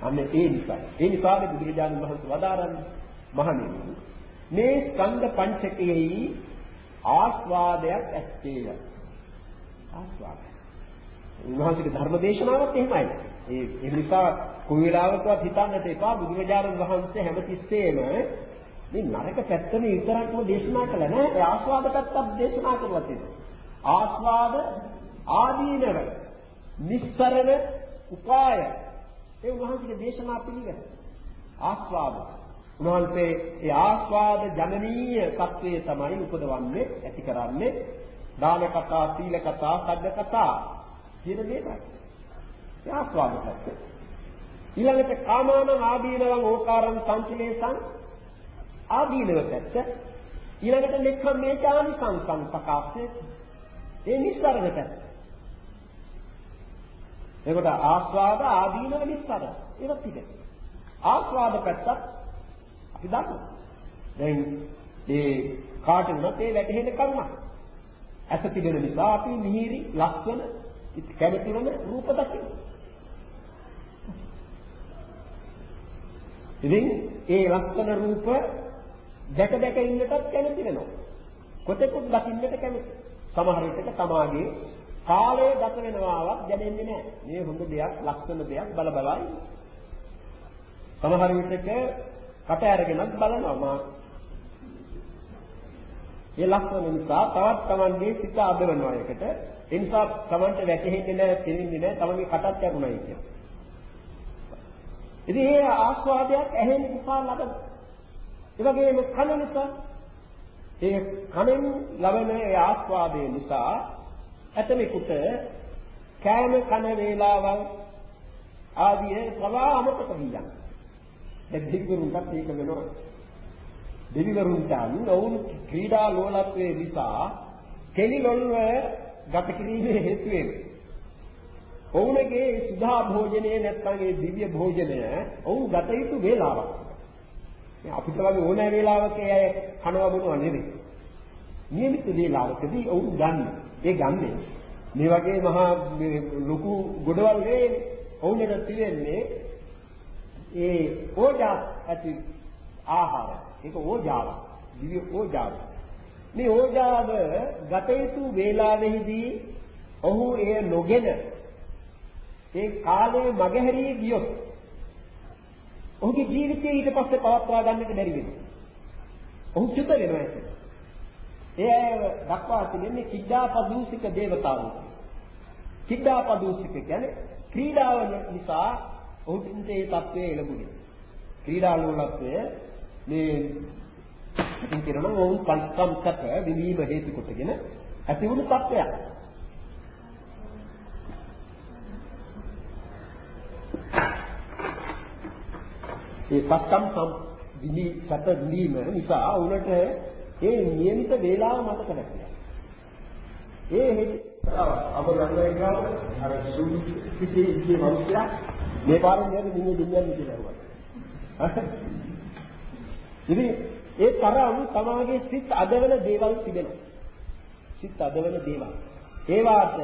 අන්න ඒ නිසා. ඒ නිසාද බුදුරජාණන් වහන්සේ වදාරන්නේ? මහණෙනි මේ ස්කන්ධ පංචකයෙහි ආස්වාදයක් ඇත්තේය ආස්වාද උන්වහන්සේගේ ධර්ම දේශනාවත් එහෙමයි. ඒ ඒ නිසා කොයි වෙලාවකවත් හිතන්නට එපා. බුදුරජාණන් වහන්සේ හැමතිස්සෙම මේ නරක පැත්තම විතරක්ම දේශනා කළා නෑ. ඒ ආස්වාද පැත්තත් දේශනා කරලා තියෙනවා. ආස්වාද ආදීනව නිස්තරණ උපාය ඒ උන්වහන්සේගේ දේශනා පිළිගන්න ආස්වාද උන්වහන්සේ ඒ ආස්වාද ජනනීය தત્ත්වය තමයි උපදවන්නේ ඇති කරන්නේ දාන කතා සීල කතා සද්ද කතා කියන දේවල්. ඒ ආස්වාද පැත්ත. ඊළඟට කාමාන ආදීනවං ඕකාරං සංචලේසං ආදීනව පැත්ත. ඊළඟට නෙක්ඛම් මේචානි සංසං ප්‍රකාශයේ ඒ නිස්සරණ පැත්ත. එතකොට ආස්වාද ආදීනව නිස්සරණ. ඒවත් ටික. ආස්වාද පැත්තත් අපි දන්නවා. දැන් ඒ කාට වුණත් ඒ වැටහෙන කරුණක්. ඇස තිබෙන නිසා අපි මිහිරි ලක්ෂණ කැමති වෙන රූප දකිනවා. ඉතින් ඒ ලක්ෂණ රූප දැක දැක ඉන්නටත් කැමති වෙනවා. කොතෙකුත් දකින්නට කැමති. සමහර විටක තමාගේ කාලය ගත වෙනවාවක් දැනෙන්නේ නැහැ. මේ හොඳ දෙයක්, ලක්ෂණ දෙයක් බල බලා ඉන්න. සමහර විටක කට අරගෙනත් බලනවා මා. ඒ ලක්ෂණ නිසා තවත් Tamanගේ සිත අදවනවා එකට. ඒ නිසා Tamanට වැටහෙන්නේ නැහැ, තේරෙන්නේ නැහැ, Tamanගේ කටත් යරුණයි කියන්නේ. ඉතින් ඒ ආස්වාදයක් ඇහෙන නිසා ලබන. ඒ වගේම කන නිසා ඒ කනෙන් ලබන ඒ ආස්වාදය නිසා ඇතමෙකුට කෑම කන වේලාවල් ආදී පවා අමතක වියන්. දැන් දෙවිවරුන්ටත් ඒක වෙනවා. දෙවිවරුන්ට ඔවුන් ක්‍රීඩා ලෝලත්වයේ නිසා කෙලිලොල්ව ගත කිරීමේ හේතු වෙනවා. ඔවුන්ගේ සුධා භෝජනය නැත්නම් ඒ දිව්‍ය භෝජනය ඔවුන් ගත යුතු වේලාවක්. අපිට වගේ ඕනෑ වෙලාවක අය කනවා බොනවා නෙවෙයි. නියමිත වේලාවකදී ඔවුන් ගන්න. ඒ ගන්නේ මේ වගේ මහා ලොකු ගොඩවල් නෙවෙයි. ඔවුන්ට තිබෙන්නේ ඒ ඕජා ඇති ආහාර. ඒක ඕජාව. දිව්‍ය ඕජාව. මේ ඕජාව ගත යුතු වේලාවෙහිදී ඔහු එය නොගෙන ඒ කාලයේ මගහැරී ගියොත් ඔහුගේ ජීවිතය ඊට පස්සේ පවත්වා ගන්නට බැරි වෙනවා. ඔහු චුත වෙනවා ඒක. ඒ දක්වා තිබෙන්නේ කිඩ්ඩාපදූසික දේවතාවෝ. කිඩ්ඩාපදූසික කියන්නේ ක්‍රීඩාව නිසා ඔහුට ඒ தත්වයේ ලැබුණේ. ක්‍රීඩා ලෝලත්වය මේ ඉතින් කියනවා ඔවුන් පංචම් සැප විඳීම හේතු කොටගෙන ඇති වුණු තත්වයක්. ඒ පස්කම් සම් විලි සැප විලීම නිසා උනට ඒ નિયમિત වේලාව මතක නැතිලා. ඒ හේතු අප ගන්න ගාව අර සුදු කිසි කිසි මිනිස්සුලා මේ පාරෙන් යන්නේ නින්නේ දෙන්නේ කියලා හුවා. ඉතින් ඒ තරම් තමාගේ සිත් අදවන දේවල් තිබෙනවා. සිත් අදවන දේවල්. ඒවාට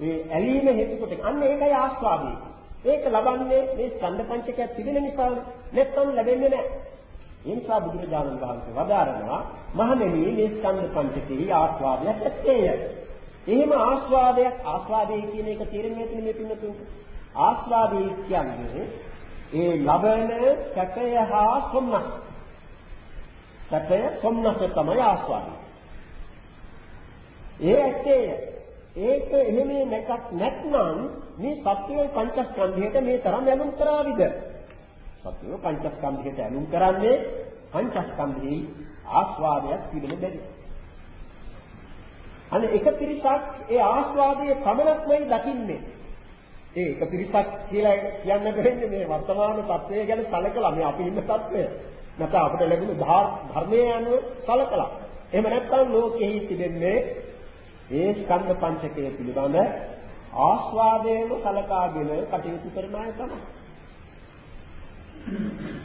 ඒ ඇලීම හේතු කොට අන්න ඒකයි ආස්වාදේ. ඒක ලබන්නේ මේ ස්කන්ධ පංචකය තිබෙන නිසානේ. නැත්නම් ලැබෙන්නේ නැහැ. ඒ නිසා බුදුරජාණන් වහන්සේ වදාරනවා මහණෙනි මේ ස්කන්ධ පංචකේ ආස්වාදයක් ඇත්තේය. එහෙම ආස්වාදයක් ආස්වාදයේ කියන එක තේරෙන්නේ නැතිනේ මේ පින්නතුන්. ආස්වාදයේ කියන්නේ ඒ ලබන සැපය හා සොම්නස්. සැපය සොම්නස තමයි ආස්වාදය. ඒ ඇත්තේය. ඒක එහෙම නැකත් නැත්නම් මේ සත්‍යයේ පංචස්කන්ධයට මේ තරම් ඇලුම් කරාවිද? සත්‍යයේ පංචස්කන්ධයට ඇලුම් කරන්නේ පංචස්කන්ධයේ ආස්වාදයක් තිබෙන බැරි. අනේ එක පිරිසක් ඒ ආස්වාදයේ පමණක්මයි දකින්නේ. ඒ එක පිරිසක් කියලා කියන්න බැරෙන්නේ මේ වර්තමාන තත්වය ගැන සැලකලා මේ අපි ඉන්න තත්වය. නැත්නම් අපිට ලැබුණු ධර්මයේ අනුව සැලකලා. එහෙම නැත්නම් ලෝකෙහි තිබෙන්නේ ඒ ස්කන්ධ පංචකය පිළිබඳ ආස්වාදයෙන් සලකාගෙන කටයුතු කරන අය තමයි.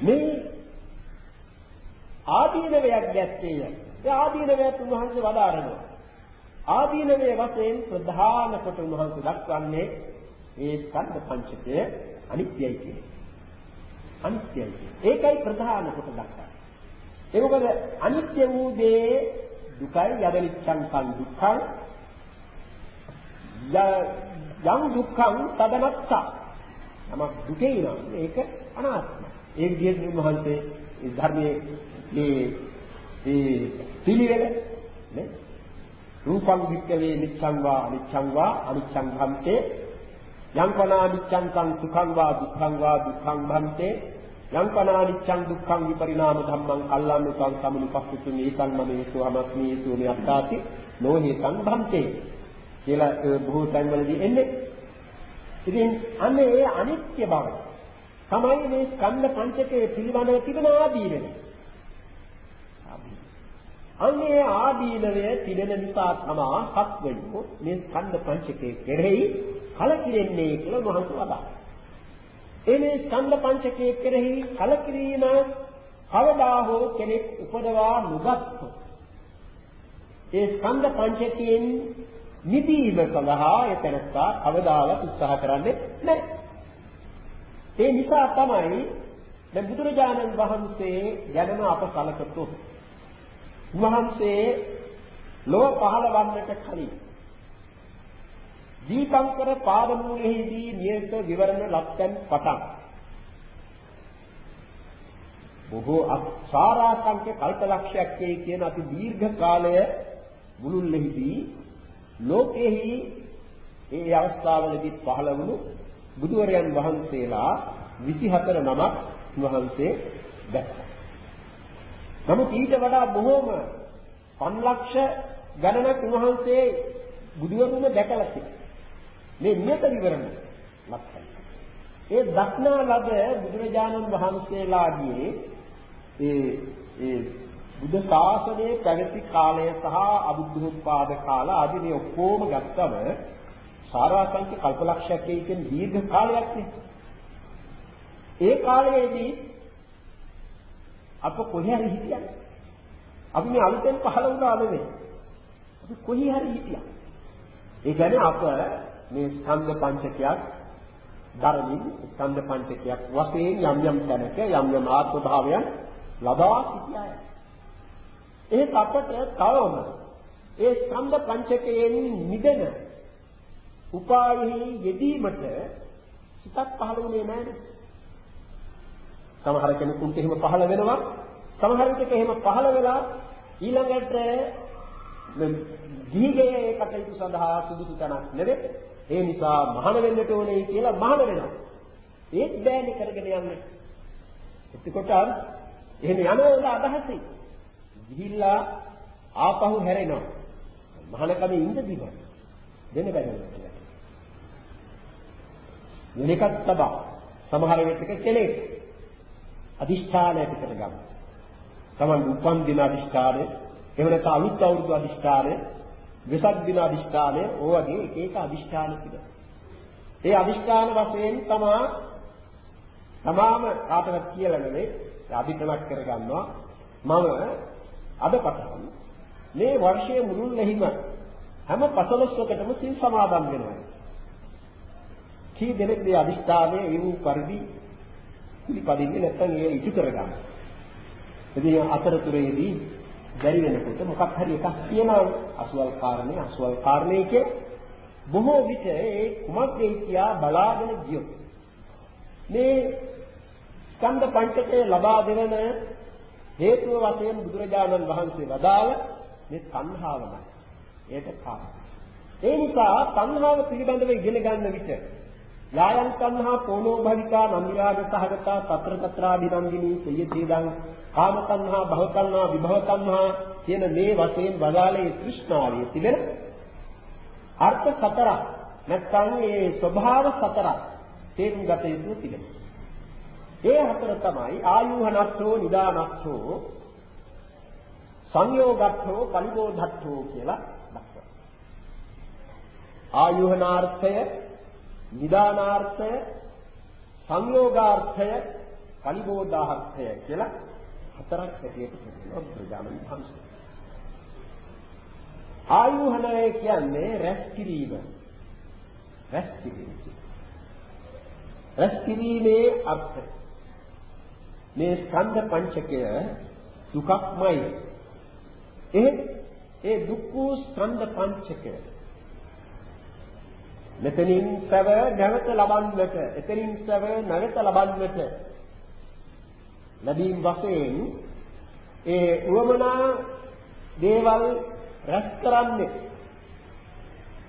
මේ ආදීනවයක් දැත්තේය. ඒ ආදීනවයත් උන්වහන්සේ වදාරනවා. ආදීනවේ වශයෙන් ප්‍රධාන කොට උන්වහන්සේ දක්වන්නේ ඒ ස්කන්ධ පංචකය අනිත්‍යයි කියන්නේ. අනිත්‍යයි. ඒකයි ප්‍රධාන කොට දක්වන්නේ. ඒ මොකද අනිත්‍ය වූ දේ දුකයි යදනිච්ඡං කං දුක්ඛං යම් දුක්ඛං තදනත්ත. නම දුකේ නම් ඒක අනාත්මයි. ඒ විදිහට උන්වහන්සේ ධර්මයේ මේ මේ පිළිවෙල නේ රූපං වික්කවේ නිච්ඡං වා අනිච්ඡං වා අනිච්ඡං භන්තේ යං පනානිච්ඡං සං සුඛං වා දුක්ඛං වා දුක්ඛං භන්තේ යං පනානිච්ඡං දුක්ඛං විපරිණාම ධම්මං කල්ලානුකං සමුනිපස්සිතු නීසං මමේසු අමස්මීසු නියත්තාති නොහේතං භන්තේ කියලා බොහෝ තැන්වලදී එන්නේ. ඉතින් අන්න ඒ අනිත්‍ය බව තමයි මේ ස්කන්ධ පංචකයේ පිළිබඳව තිබෙන ආදීනව. අන්නේ ආදීනවය තිබෙන නිසා තමයි සත්වයෝ මේ ස්කන්ධ පංචකයේ කෙරෙහි කලකිරෙන්නේ කියලා මහන්සි වදා. එනේ ස්කන්ධ පංචකයේ කෙරෙහි කලකිරීම කවදා හෝ කෙනෙක් උපදවා නොගත්තොත් ඒ ස්කන්ධ පංචකයෙන් නිදීම සඳහා එතනත්තා කවදාවත් උත්සාහ කරන්නේ නැහැ. ඒ නිසා තමයි දැන් බුදුරජාණන් වහන්සේ ගැනම අප කලකතොත් වහන්සේ ලෝක පහළ වන්නට කලින් දීපංකර පාදමූලෙහිදී නියත විවරණ ලක්යන් පටන්. බොහෝ සාරාංශක කල්පලක්ෂයක් කියන අති දීර්ඝ කාලය මුළුල්ලෙහිදී ලෝකෙහි ඒ අවස්ථාවලදී පහළ වුණු බුදුවරයන් වහන්සේලා 24 නමක් වහන්සේ දැක්කා. නමුත් ඊට වඩා බොහෝම 5 ලක්ෂ ගණනක් උන්වහන්සේ බුදුවරුම දැකලා තිබෙනවා. මේ නියත විවරණ ලක්ෂණ. ඒ දක්නා ලද බුදුරජාණන් වහන්සේලාගේ ඒ ඒ බුද්ධ ශාසනයේ පැවති කාලය සහ අබුද්ධෝත්පාද කාල ආදී මේ ඔක්කොම ගත්තම සාරාංශක කල්පලක්ෂයක් කියන දීර්ඝ කාලයක් නේ. ඒ කාලයේදී අප කොහේ හරි හිටියා. අපි මේ අලුතෙන් පහළ වුණා නෙවෙයි. අපි කොහේ හරි හිටියා. ඒ කියන්නේ අප මේ ස්කන්ධ පංචකයක් ධර්මින් ස්කන්ධ පංචකයක් වශයෙන් යම් යම් තැනක යම් යම් ආත්ම භාවයන් ලබා සිටියාය. ඒත් අපට තවම ඒ ස්කන්ධ පංචකයෙන් මිදෙන උපායෙහි යෙදීමට සිතක් පහළ වුණේ නැහැ. සමහර කෙනෙකුට එහෙම පහළ වෙනවා. සමහර විටක එහෙම පහළ වෙලා ඊළඟට දීගේ කටයුතු සඳහා සුදුසු තැනක් නෙවෙයි. ඒ නිසා මහාන වෙන්නට ඕනේ කියලා මහාන වෙනවා. ඒත් බෑනේ කරගෙන යන්න. එතකොට එහෙම යනවද අදහසයි. ගිහිල්ලා ආපහු හැරෙනවා. මහානකමේ ඉඳදිම වෙන බැහැ. වෙන එකක් තබා. සමහර වෙලට කෙනෙක් අදිෂ්ඨානය පිටට ගන්න. තමන් උපන් දින අදිෂ්ඨානය, එහෙම නැත්නම් අලුත් අවුරුදු අදිෂ්ඨානය, වෙසක් දින අදිෂ්ඨානය, ඕ වගේ එක එක අදිෂ්ඨාන පිට. ඒ අදිෂ්ඨාන වශයෙන් තමා තමාම කාටවත් කියලා නෙවෙයි අදිටමක් කරගන්නවා. මම අද පටන් මේ වර්ෂයේ මුළුල්ලෙහිම හැම පසළොස්වකටම සිල් සමාදන් වෙනවා. කී දෙනෙක් මේ අදිෂ්ඨානය ඒ වූ පරිදි පිළිපදින්නේ නැත්නම් ඒ ඉටු කරගන්න. ඉතින් අතරතුරේදී බැරි වෙනකොට මොකක් හරි එකක් තියෙනවා අසුවල් කාරණේ අසුවල් කාරණේ කිය බොහෝ විට ඒ කුමක්ද කියා බලාගෙන ගියොත් මේ ස්කන්ධ පංචකය ලබා දෙවන හේතුව වශයෙන් බුදුරජාණන් වහන්සේ වදාළ මේ තණ්හාවමයි. ඒක කාරණා. ඒ නිසා තණ්හාව පිළිබඳව ඉගෙන ගන්න විට යායන් තණ්හා පොනෝ භවිකා නම්විරාග සහගතා తත්‍ර తත්‍රාභිරංගිනී සියතිදං කාම තණ්හා භව තණ්හා විභව තණ්හා කියන මේ වශයෙන් වදාළේ තෘෂ්ණාවේ තිබෙන අර්ථ සතරක් නැත්නම් ඒ ස්වභාව සතරක් තේරුම් ගත යුතු තිබෙනවා. ඒ හතර තමයි ආයුහනස්සෝ නිදානස්සෝ සංයෝගත්තෝ පරිබෝධත්තෝ කියලා දක්වනවා. ආයුහනාර්ථය නිදානාර්ථය සංයෝගාර්ථය පරිබෝධාර්ථය කියලා හතරක් හැටියට කියනවා බුදුරජාණන් වහන්සේ. ආයුහනය කියන්නේ රැස් කිරීම. රැස් කිරීම. රැස් කිරීමේ අර්ථය. මේ ස්කන්ධ පංචකය දුකක්මයි. ඒ ඒ දුක් වූ ස්කන්ධ පංචකය මෙතනින් සැව නැවත ලබන්නට එතනින් සැව නැවත ලබන්නට ලැබීම් වශයෙන් ඒ උවමනා දේවල් රැස් කරන්නේ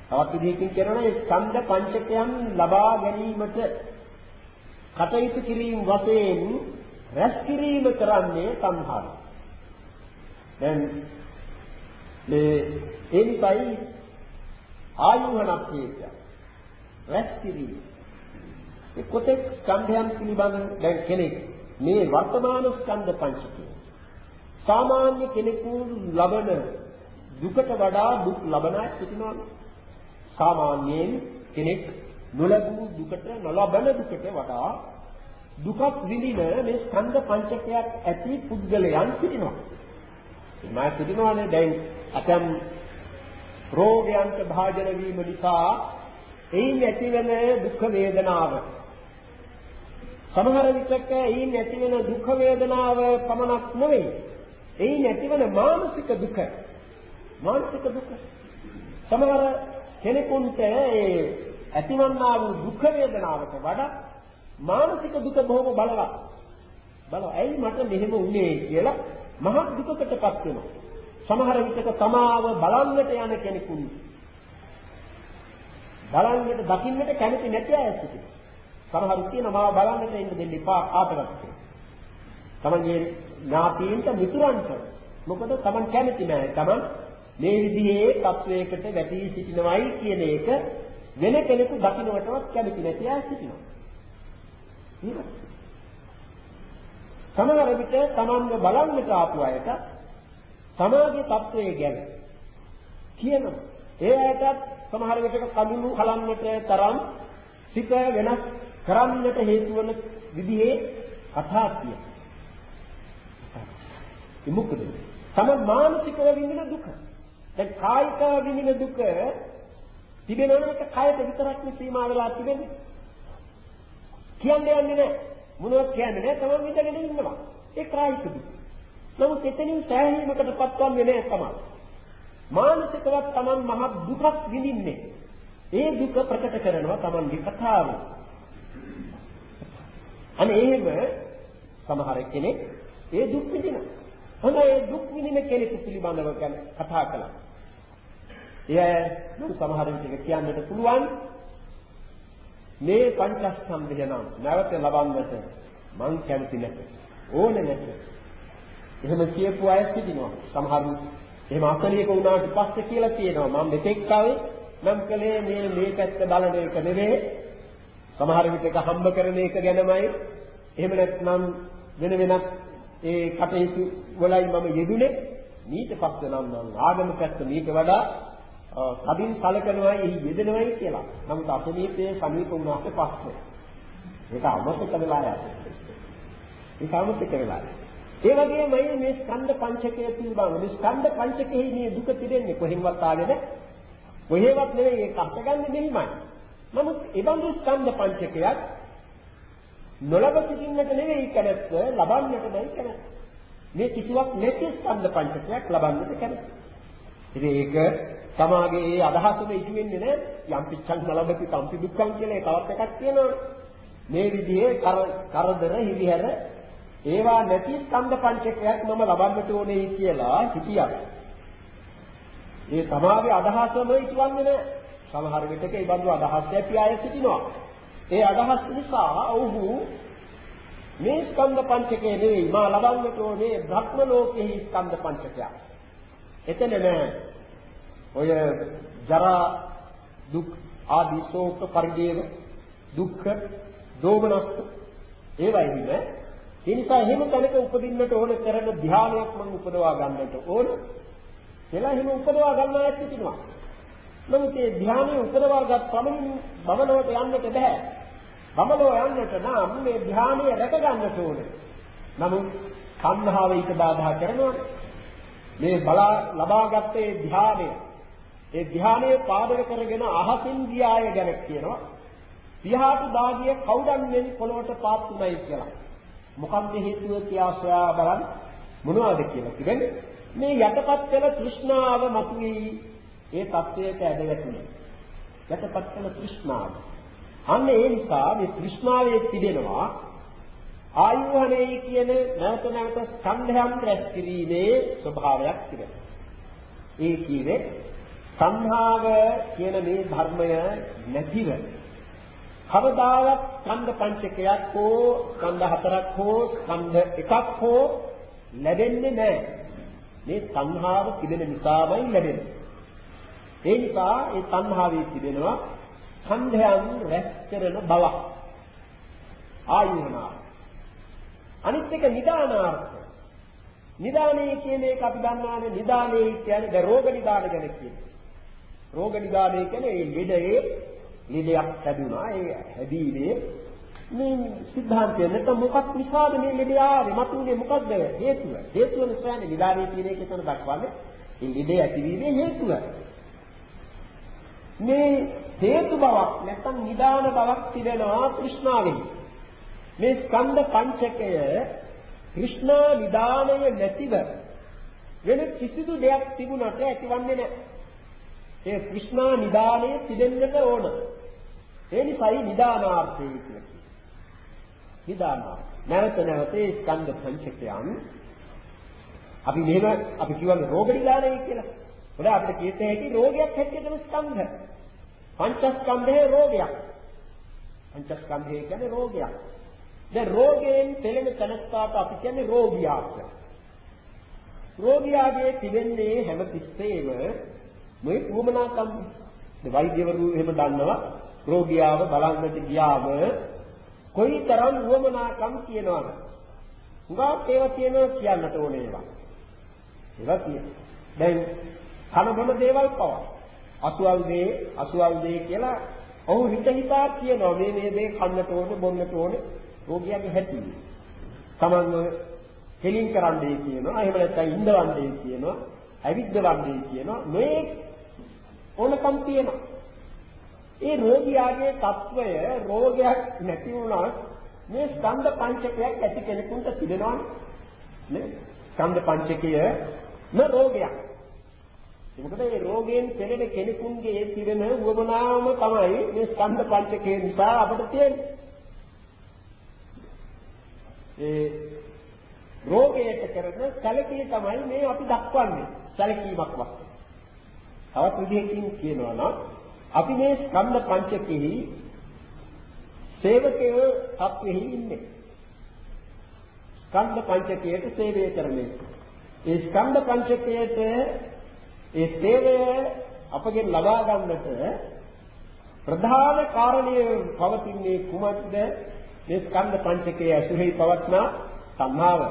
තවත් විදිහකින් කියනවා මේ ස්කන්ධ පංචකයන් ලබා ගැනීමට කටයුතු කිරීම වශයෙන් රැස් කිරීම කරන්නේ සංහාරය. දැන් මේ එනිසයි ආයුහනක් කියන්නේ රැස් කිරීම. ඒ කොටෙක් ස්කන්ධයන් පිළිබඳ දැන් කෙනෙක් මේ වර්තමාන ස්කන්ධ පංචකය සාමාන්‍ය කෙනෙකු ලබන දුකට වඩා දුක් ලබන අය සිටිනවා. සාමාන්‍යයෙන් කෙනෙක් නොලබූ දුකට නොලබන දුකට වඩා දුකක් විඳින මේ ස්කන්ධ පංචකයක් ඇති පුද්ගලයන් සිටිනවා. මම සිටිනවානේ දැන් අතම් රෝගයන්ට භාජන වීම නිසා එයින් ඇතිවන දුක් වේදනාව. සමහර විටක එයින් ඇතිවන දුක් වේදනාව පමණක් නෙවෙයි. එයින් ඇතිවන මානසික දුක. මානසික දුක. සමහර කෙනෙකුට ඒ ඇතිවන්නා වූ දුක් වේදනාවට වඩා මානසික දුක බොහොම බලවත්. බලව ඇයි මට මෙහෙම වුනේ කියලා මහත් දුකකටපත් වෙනවා. සමහර විටක තමාව බලන්නට යන කෙනෙකුට බලන්නට දකින්නට කැමති නැති අය සිටිනවා. සමහරු කියනවා මාව බලන්නට එන්න දෙන්න එපා ආතකට කියලා. තමන්ගේ ඥාතීන්ට මිතුරන්ට මොකද තමන් කැමති නැහැ. තමන් මේ විදිහේ තත්වයකට වැටී සිටිනවයි කියන එක වෙන කෙනෙකු දකින්නටවත් කැමති නැති අය සිටිනවා. නේද? සමහර විට තමන්ව බලන්නට ආපු අයට සමාජයේ තත්වයේ ගැන කියනවා. ඒ අයටත් සමහර විටක කඳුළු හලන්නට තරම් සිත වෙනස් කරන්නට හේතු වන විදිහේ කතා කියනවා. ඒ මොකද? තම මානසිකව විඳින දුක. දැන් කායිකව විඳින දුක තිබෙනවනේ ඒක කයට විතරක් සීමා වෙලා තිබෙන්නේ. කියන්නේ යන්නේ නැහැ. මොනවද කියන්නේ නැහැ. තමන් විඳගෙන ඉන්නවා. ඒ කායික දුක. නමුත් එතනින් සෑහීමකට පත්වන්නේ නැහැ තමයි. මානසිකවත් තමන් මහ දුකක් විඳින්නේ. ඒ දුක ප්‍රකට කරනවා තමන්ගේ කතාවෙන්. අනේ එහෙම සමහර කෙනෙක් ඒ දුක් විඳිනවා. හොඳ ඒ දුක් විඳින කෙනෙකු පිළිබඳව ගැන කතා කළා. එය නම් සමහර විට කියන්නට පුළුවන් මේ පංචස්කන්ධය නම් නැවත ලබන්නට මං කැමති නැහැ. ඕනේ නැහැ. එහෙම කියපු අය සිටිනවා. සමහරු එහෙම අකලියක වුණාට පස්සේ කියලා කියනවා මම මෙතෙක් කල නම් කලේ මේ මේ පැත්ත බලන එක නෙවෙයි. සමහර විටක හම්බ කරන එක ගැනමයි. එහෙම නැත්නම් වෙන වෙනත් ඒ කටයුතු වලයි මම යෙදුනේ. ඊට පස්සේ නම් මම ආගම පැත්ත මීට වඩා කඩින් සලකනවායි එහි යෙදෙනවායි කියලා. නමුත් අපනීපයේ සමීප වුණාට පස්සේ ඒක අමතක වෙලා යනවා. ඒක අමතක වෙලා යනවා. ඒ වගේමයි මේ ස්කන්ධ පංචකය පිළිබඳව මේ ස්කන්ධ පංචකෙහි මේ දුක තිබෙන්නේ කොහෙන්වත් ආගෙන කොහෙවත් නෙවෙයි ඒක අහගන්නේ මෙහිමයි. නමුත් ඒ බඳු ස්කන්ධ පංචකයක් නොලබ සිටින්නට නෙවෙයි කැමැත්ත ලබන්නටමයි කැමැත්ත. මේ කිසිවක් නැති ස්කන්ධ පංචකයක් ලබන්නට කැමැත්ත. ඉතින් ඒක තමාගේ ඒ අදහසම ඉටු වෙන්නේ නැහැ. යම් පිච්ඡන් නලබති කම්පි දුක්ඛම් කියලා ඒකවත් එකක් තියෙනවා. මේ විදිහේ කරදර හිරිහැර ඒවා නැති ස්කන්ධ පංචකයක් මම ලබන්නට ඕනේ කියලා හිතියක්. ඒ තමාගේ අදහසම ඉටුවන්නේ නැහැ. සමහර විටක ඒ බඳු අදහස් ඇති අය සිටිනවා. ඒ අදහස් නිසා ඔහු මේ ස්කන්ධ පංචකය නෙවෙයි මා ලබන්නට ඕනේ භ්‍රම ලෝකෙහි ස්කන්ධ පංචකයක්. එතන නෑ ඔය ජරා දුක් ආදී ශෝක පරිදේව දුක්ඛ දෝමනස් ඒවයි නේ ඒ නිසා එහෙම තැනක උපදින්නට ඕන කරන ධානයක් මම උපදවා ගන්නට ඕන. කියලා එහෙම උපදවා ගන්න අයත් සිටිනවා නමුත් මේ ධානය උපදවාගත් පමණින් බවලවට යන්නට බෑ. බබලෝ යන්නට නම් මේ ධානය රැක ගන්නට ඕනේ. නමුත් සංහාව ඊට බාධා කරනවා. මේ බලා ලබාගත් ඒ ධානය ඒ ධානයේ පාදක කරගෙන අහසින් ගියාය ගැන කියනවා. පියාට දාගිය කවුඩන්නේ පොළොවට පාත් උනායි කියලා. මොකක්ද හේතුව කියලා සොයා බලන්න මොනවද කියලා කියන්නේ මේ යටපත් කළ තෘෂ්ණාව මතුවී ඒ தත්වයට ඇදගැටුනේ. යටපත් කළ තෘෂ්ණාව. අන්න ඒ නිසා මේ තෘෂ්ණාවේ තිබෙනවා ආයුහනේ කියන නැවත නැවත ස්කන්ධයන් රැස් කිරීමේ ස්වභාවයක් තිබෙනවා. ඒ කියන්නේ සංහාව කියන මේ ධර්මය නැතිව කවදාවත් ස්කන්ධ පංචකයක් හෝ ස්කන්ධ හතරක් හෝ ස්කන්ධ එකක් හෝ ලැබෙන්නේ නැහැ. මේ සංහාව තිබෙන නිසාමයි ලැබෙන්නේ. ඒ නිසා ඒ සංහාවේ තිබෙනවා ස්කන්ධයන් රැස් කරන බවක්. ආයුණා. අනිත් එක නිදානාර්ථ. නිදානේ කියන එක අපි දන්නානේ නිදානේ කියන්නේ ද රෝග නිදාන ගැන කියන්නේ. රෝග නිදානය කියන්නේ ඒ ලෙඩේ ලෙඩයක් හැදුනා ඒ හැදීමේ මේ සිද්ධාන්තය නැත්නම් මොකක් නිසාද මේ ලෙඩේ ආවේ? මතුනේ මොකක්ද? හේතුව. හේතුව නිසානේ නිදානය කියන එක එතන දක්වන්නේ. ඒ ලෙඩේ ඇතිවීමේ හේතුව. මේ හේතු බවක් නැත්නම් නිදාන බවක් තිබෙනවා තෘෂ්ණාවෙන්. මේ ස්කන්ධ පංචකය කෘෂ්ණා නිදානය නැතිව වෙන කිසිදු දෙයක් තිබුණට ඇතිවන්නේ නැහැ. ඒ કૃષ્ණා නිදානය තිබෙන්නට ඕන. ඒ නිසායි නිදානාර්ථය කියලා කියන්නේ. නිදානාර්ථ. නැවත නැවත ඒ ස්කන්ධ පංචකයන් අපි මෙහෙම අපි කියවන්නේ රෝග නිදානය කියලා. හොඳ අපිට කියත හැකි රෝගයක් හැටියටම ස්කන්ධ. පංචස්කන්ධයේ රෝගයක්. පංචස්කන්ධය කියන්නේ රෝගයක්. දැන් රෝගයෙන් පෙළෙන තනස්කාට අපි කියන්නේ රෝගියා කියලා. රෝගියාගේ තිබෙන්නේ හැම තිස්සෙම මේ උවමනාකම් වෛද්‍යවරු එහෙම දන්නවා රෝගියාව බලන්නට ගියාම කොයිතරම් උවමනාකම් කියනවද උගා ඒවා කියනවා කියන්නට ඕනේ ඒවා ඒවා කියන දැන් කන බොන දේවල් පවා අසුවල් දේ අසුවල් දේ කියලා ඔහු හිත හිතා කියනවා මේ මේ දේ කන්නට ඕනේ බොන්නට ඕනේ රෝගියාගේ හැටි තමන්ව කෙලින් කරන්නයි කියනවා. එහෙම නැත්නම් ඉඳවන්නයි කියනවා. ඇවිද්දවන්නයි කියනවා. මේ ඕනකම් තියෙනවා. ඒ රෝගියාගේ తত্ত্বය රෝගයක් නැති වුණත් මේ ස්කන්ධ පංචකයක් ඇති කෙනෙකුට තිබෙනවනේ නේද? ස්කන්ධ පංචකය න රෝගයක්. මොකද මේ රෝගයෙන් පෙළෙන කෙනෙකුගේ තිබෙන උවමනාවම තමයි මේ ස්කන්ධ පංචකය නිසා අපිට තියෙන්නේ. ඒ රෝගයට කරන සැලකිලි තමයි මේ අපි දක්වන්නේ. සැලකීමක් වගේ. තවත් විදිහකින් කියනවා නම් අපි මේ ස්කන්ධ පංචකෙහි සේවකයෝ අපෙහි ඉන්නේ. ස්කන්ධ පංචකයට සේවය කරන්නේ. ඒ ස්කන්ධ පංචකයට ඒ සේවය අපගෙන් ලබා ගන්නට ප්‍රධාන කාරණය පවතින්නේ කුමක්ද? මේ ස්කන්ධ පංචකයේ ඇසුරෙහි පවත්නා සංහාව.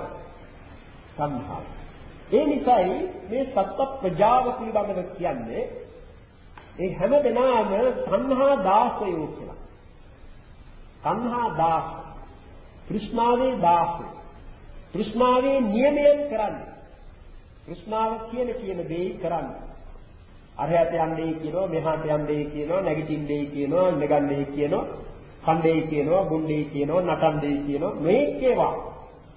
සංහාව. ඒ නිසායි මේ සත්ත්ව ප්‍රජාව පිළිබඳව කියන්නේ ඒ හැම දෙනාම සංහා දාසයෝ කියලා. සංහා දාස. তৃෂ්ණාවේ දාස. তৃෂ්ණාවේ නියමයෙන් කරන්නේ. তৃෂ්ණාව කියන කියන දේ කරන්නේ. අරහත යන්නේ කියනවා, මෙහාට යන්නේ කියනවා, නැගිටින්නේ කියනවා, නගන්නේ කියනවා, කණ්ඩේ කියනවා, ගුණ්ඩේ කියනවා, නටන්නේ කියනවා මේකේවා.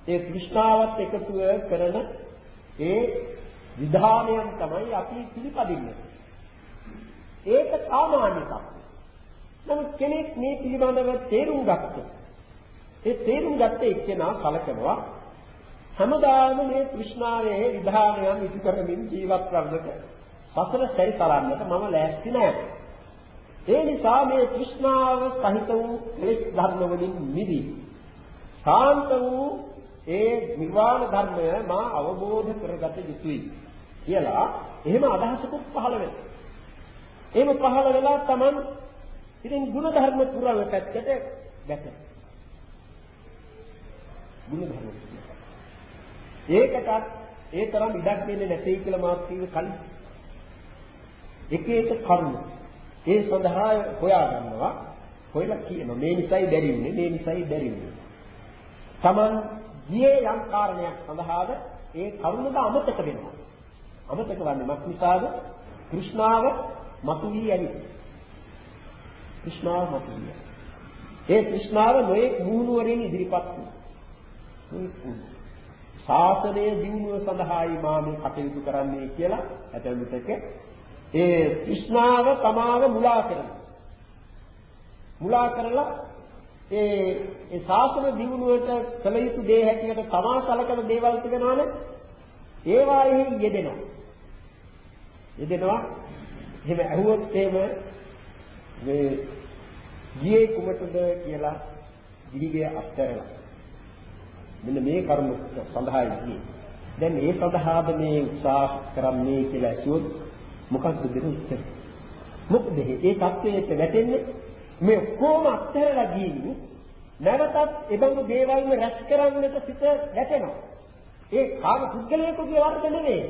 ඒ তৃෂ්ණාවත් එකතුව කරන ඒ විධානයන් තමයි අපි පිළිපදින්නේ. ඒක සාමාන්‍ය එකක්. නමුත් කෙනෙක් මේ පිළිබඳව තේරුම් ගත්තොත් ඒ තේරුම් ගත්ත එක්කෙනා කලකනවා හැමදාම මේ কৃষ্ণාවේ විධානයන් ඉති කරමින් ජීවත් වන්නට සසර සැරිසරන්නට මම ලෑස්ති නැහැ. ඒ නිසා මේ কৃষ্ণාව සහිත වූ ක්ලේශ ධර්ම වලින් මිදී ශාන්ත වූ ඒ නිර්වාණ ධර්මය මා අවබෝධ කරගත යුතුයි කියලා එහෙම අදහසකුත් පහළ වෙනවා. එහෙම පහළ වෙලා Taman ඉතින් ගුණ ධර්ම පුරව පැත්තට ගැටෙනවා. ගුණ ධර්ම ඒකටත් ඒ තරම් ඉඩක් දෙන්නේ නැtei කියලා මාත් කිව්වේ කලින්. එක එක කර්ම ඒ සඳහා හොයා ගන්නවා හොයලා කියනවා මේ නිසයි බැරිුනේ මේ නිසයි බැරිුනේ. Taman ගියේ යම් කාරණයක් සඳහාද ඒ කරුණක අමතක වෙනවා. අමතක වන්නේ මක් නිසාද? මතු වී ඇවිත්. তৃෂ්ණාව මතු වී. ඒ তৃෂ්ණාව නොයේ මූණු වලින් ඉදිරිපත් වෙනවා. ශාසනය දිනුව සඳහායි මා මේ කටයුතු කරන්නේ කියලා ඇතැම් විටක ඒ তৃෂ්ණාව තමාව මුලා කරනවා. මුලා කරලා ඒ ඒ ශාසන දිනුවට කළ යුතු දේ හැටියට තමා සලකන දේවල් තිබෙනවනේ ඒවායේ යෙදෙනවා. යෙදෙනවා එහෙම ඇහුවොත් එහෙම මේ ගියේ කුමටද කියලා ගිහිගේ අත්හැරලා මෙන්න මේ කර්ම සඳහායි කියන්නේ. දැන් ඒ සඳහාද මේ උත්සාහ කරන්නේ කියලා ඇසුවොත් මොකක්ද දෙන උත්තර? මොකද ඒ தත්වයට වැටෙන්නේ මේ කොහොම අත්හැරලා ගියේ නැවතත් ඒබඳු දේවල් රැස් කරන්නට සිත වැටෙනවා. ඒ කාම පුද්ගලයෙකුගේ වරද නෙවෙයි.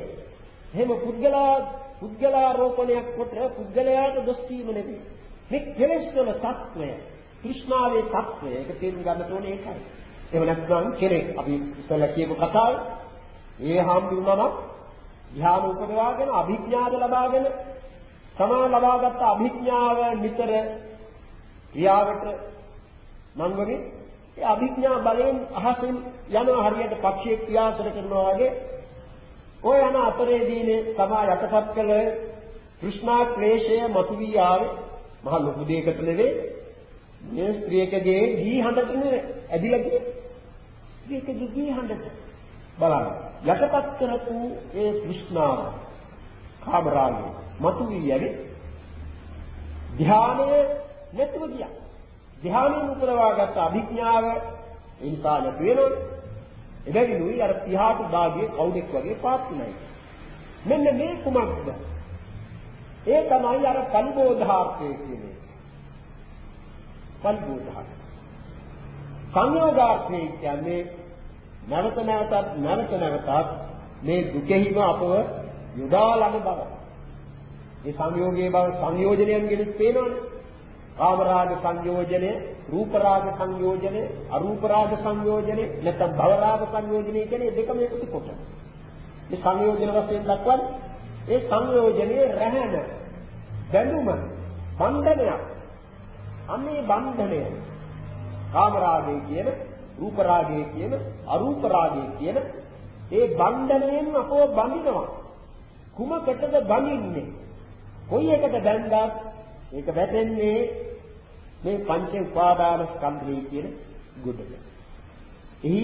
එහෙම පුද්ගලා පුද්ගලාරෝපණයක් කොට පුද්ගලයාට දොස් කීම නෙවෙයි. මේ කෙලෙස් වල తත්වය, তৃෂ්ණාවේ తත්වය ඒක තේරුම් ගන්න ඕනේ ඒකයි. එහෙම නැත්නම් කෙනෙක් අපි ඉස්සෙල්ලා කියපු කතාව ඒ හම්බුනම ධ්‍යාන උපදවාගෙන අභිඥාද ලබාගෙන තමා ලබාගත් අභිඥාව නිතර ක්‍රියාවට මං වගේ ඒ අභිඥා බලයෙන් අහසින් යන හරියට පක්ෂියෙක් ක්‍රියාසර කරනවා වගේ ඔය යන අපරේදීනේ තමා යටපත් කළ કૃષ્ණා ක්ලේශය මතුවී ආවේ. මහ ලොකු දෙයකට නෙවේ මේ ස්ත්‍රියකගේ ගී හඬට නෙවේ ඇදිලා ගියේ. ස්ත්‍රියකගේ ගී හඬට. බලන්න. යටපත් කරපු ඒ કૃષ્ණා කාමරාගේ මතුවී යවි ධානයේ නැතුව ගියා. ධානයෙන් උපරවාගත් අභිඥාව එනිසා නැති වෙනවනේ එබැවිනුයි අර පියාට දාගේ කවුදෙක් වගේ පාත්ුණයි මෙන්න මේ කුමක්ද ඒ තමයි අර පරිබෝධාර්ථය කියන්නේ පරිබෝධාර්ථය සංයෝගාර්ථය කියන්නේ නැවත නැවතත් නැවත නැවතත් මේ දුකෙහිම අපව යොදා ළඟ බව. මේ සංයෝගයේ බව සංයෝජනයෙන් ගෙනත් පේනවනේ. කාම රාග සංයෝජනය, රූප රාග සංයෝජනය, අරූප රාග සංයෝජනය, නැත්නම් භව රාග සංයෝජනය කියන්නේ දෙකම එකතු කොට. මේ සංයෝජන වශයෙන් දක්වන්නේ ඒ සංයෝජනයේ රැහැන බැඳුම බන්ධනයක්. අන්නේ බන්ධනය කාම රාගය කියන, රූප රාගය කියන, අරූප රාගය කියන ඒ බන්ධනයෙන් අපව බඳිනවා. කුමකටද බඳින්නේ? කොයි එකට බැඳගත් ඒක වැටෙන්නේ මේ පංච උපාදාන ස්කන්ධය කියන ගොඩට. එහි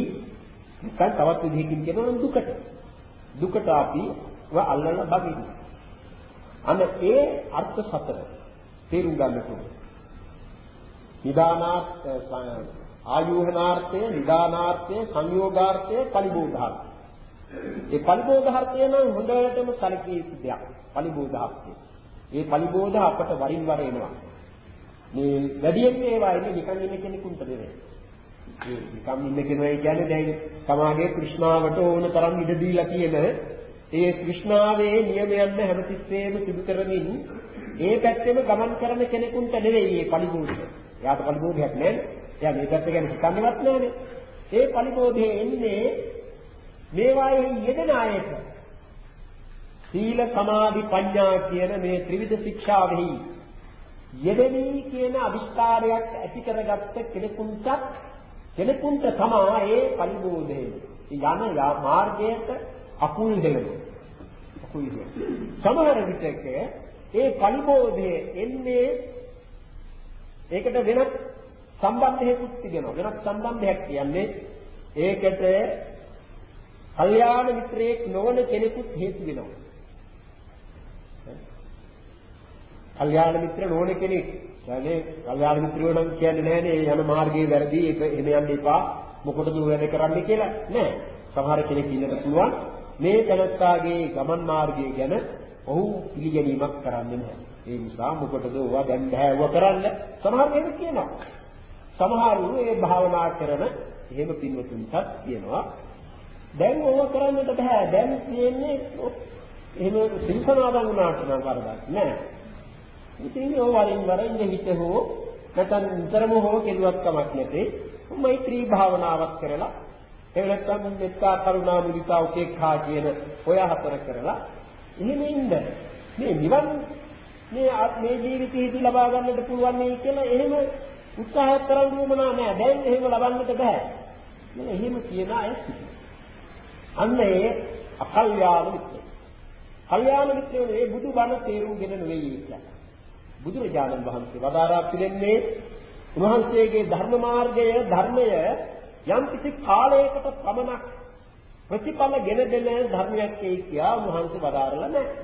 නිකන් තවත් විදිහකින් කියනවා දුකට. දුකට අපි ව අල්ලලා බගින්නේ. අන්න ඒ අර්ථ සතර තේරුම් ගන්නට ඕනේ. නිදානාර්ථ ආයෝහනාර්ථය, නිදානාර්ථය, සංයෝගාර්ථය, පරිබෝධාර්ථය. ඒ පරිබෝධාර්ථය නම් හොඳටම සැලකී යුතු දෙයක්. පරිබෝධාර්ථය. මේ පරිබෝධ අපට වරින් වර එනවා. මේ වැඩියෙන් ඒවා ඉන්නේ නිකන් ඉන්න කෙනෙකුට නෙවෙයි. මේ නිකන් ඉන්න කෙනා කියන්නේ දැන් සමාජයේ কৃষ্ণාවට ඕන තරම් ඉඩ දීලා තියෙන ඒ কৃষ্ণාවේ නියමයන්ම හැමතිස්සෙම සිදු කරමින් ඒ පැත්තෙම ගමන් කරන කෙනෙකුට නෙවෙයි මේ පරිබෝධය. එයාට පරිබෝධයක් නැහැ. එයා මේ පැත්ත ගැන හිතන්නේවත් නැහැනේ. ඒ පරිබෝධයේ එන්නේ මේවායේ යෙදෙන අයට සීල සමාධි ප්‍රඥා කියන මේ ත්‍රිවිධ ශික්ෂාවෙහි යෙදෙමි කියන අවිස්කාරයක් ඇති කරගත්ත කෙනෙකුට කෙනෙකුට තමා ඒ පරිබෝධය යන මාර්ගයට අකුල් දෙනවා අකුල් සමහර විටක ඒ පරිබෝධය එන්නේ ඒකට වෙනත් සම්බන්ධයකුත් තිබෙනවා. වෙනත් සම්බන්ධයක් කියන්නේ ඒකට කල්යාණ මිත්‍රයෙක් නොවන කෙනෙකුත් හේතු වෙනවා. කල්යාණ මිත්‍ර නොවන කෙනෙක්. يعني කල්යාණ මිත්‍රයෝ නම් කියන්නේ නැහැනේ යන මාර්ගයේ වැරදි ඒක එහෙම යන්න එපා. මොකටද වැඩ කරන්නේ කියලා නෑ. සමහර කෙනෙක් ඉන්නට පුළුවන් මේ තනත්තාගේ ගමන් මාර්ගය ගැන ඔහු පිළිගැනීමක් කරන්නේ නැහැ. ඒ නිසා මොකටද ඕවා දැන් බෑව කරන්න සමහර කෙනෙක් කියනවා. සමහරු ඒ භාවනා කරන එහෙම පින්වතුන්ටත් කියනවා දැන් ඕවා කරන්නට බෑ. දැන් තියෙන්නේ එහෙම සිල්සනාදන් වුණාට නම් වරදක් නෑ. ඉතින් ඔය වරින් වර ඉන්න හිත හෝ නැත්නම් නිතරම හෝ කෙලුවක් කමක් නැතේ මෛත්‍රී භාවනාවක් කරලා එහෙම නැත්නම් මෙත්තා කරුණා මුදිතා උපේක්ඛා කියන ඔය හතර කරලා එහෙම ඉන්න. මේ නිවන් මේ මේ ජීවිතයේදී ලබා ගන්නට පුළුවන් නේ කියලා එහෙම උත්සාහ කරන් වුමනා නෑ. දැන් එහෙම ලබන්නට බෑ. මේ එහෙම කියන අය අන්න ඒ අකල්යාණ මිත්‍රය. කල්යාණ මිත්‍රයෝ මේ බුදු බණ තේරුම්ගෙන නෙවෙයි කියන්නේ බුදුරජාණන් වහන්සේ වදාරා පිළිෙන්නේ උන්වහන්සේගේ ධර්ම මාර්ගය ධර්මය යම් කිසි කාලයකට පමණක් ප්‍රතිඵල ගෙන දෙන ධර්මයක් ඒ කියා උන්වහන්සේ වදාරලා නැහැ.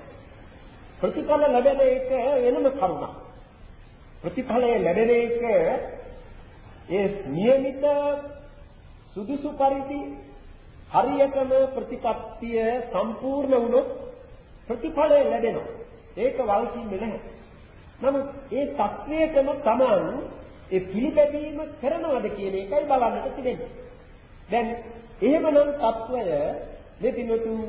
ප්‍රතිඵල ලැබෙන එක වෙනම කරුණක්. ප්‍රතිඵලය ලැබෙන එක ඒ නියමිත සුදුසු පරිදි හරියටම ප්‍රතිපත්තිය සම්පූර්ණ වුණොත් ප්‍රතිඵලය ලැබෙනවා. ඒක වල්කින්නේ නැහැ. නමුත් ඒ සත්‍යයටම තමන් ඒ පිළිපැදීම කරනවද කියන එකයි බලන්නට තිබෙන්නේ. දැන් එහෙමනම් తত্ত্বය මේ පිනතුන්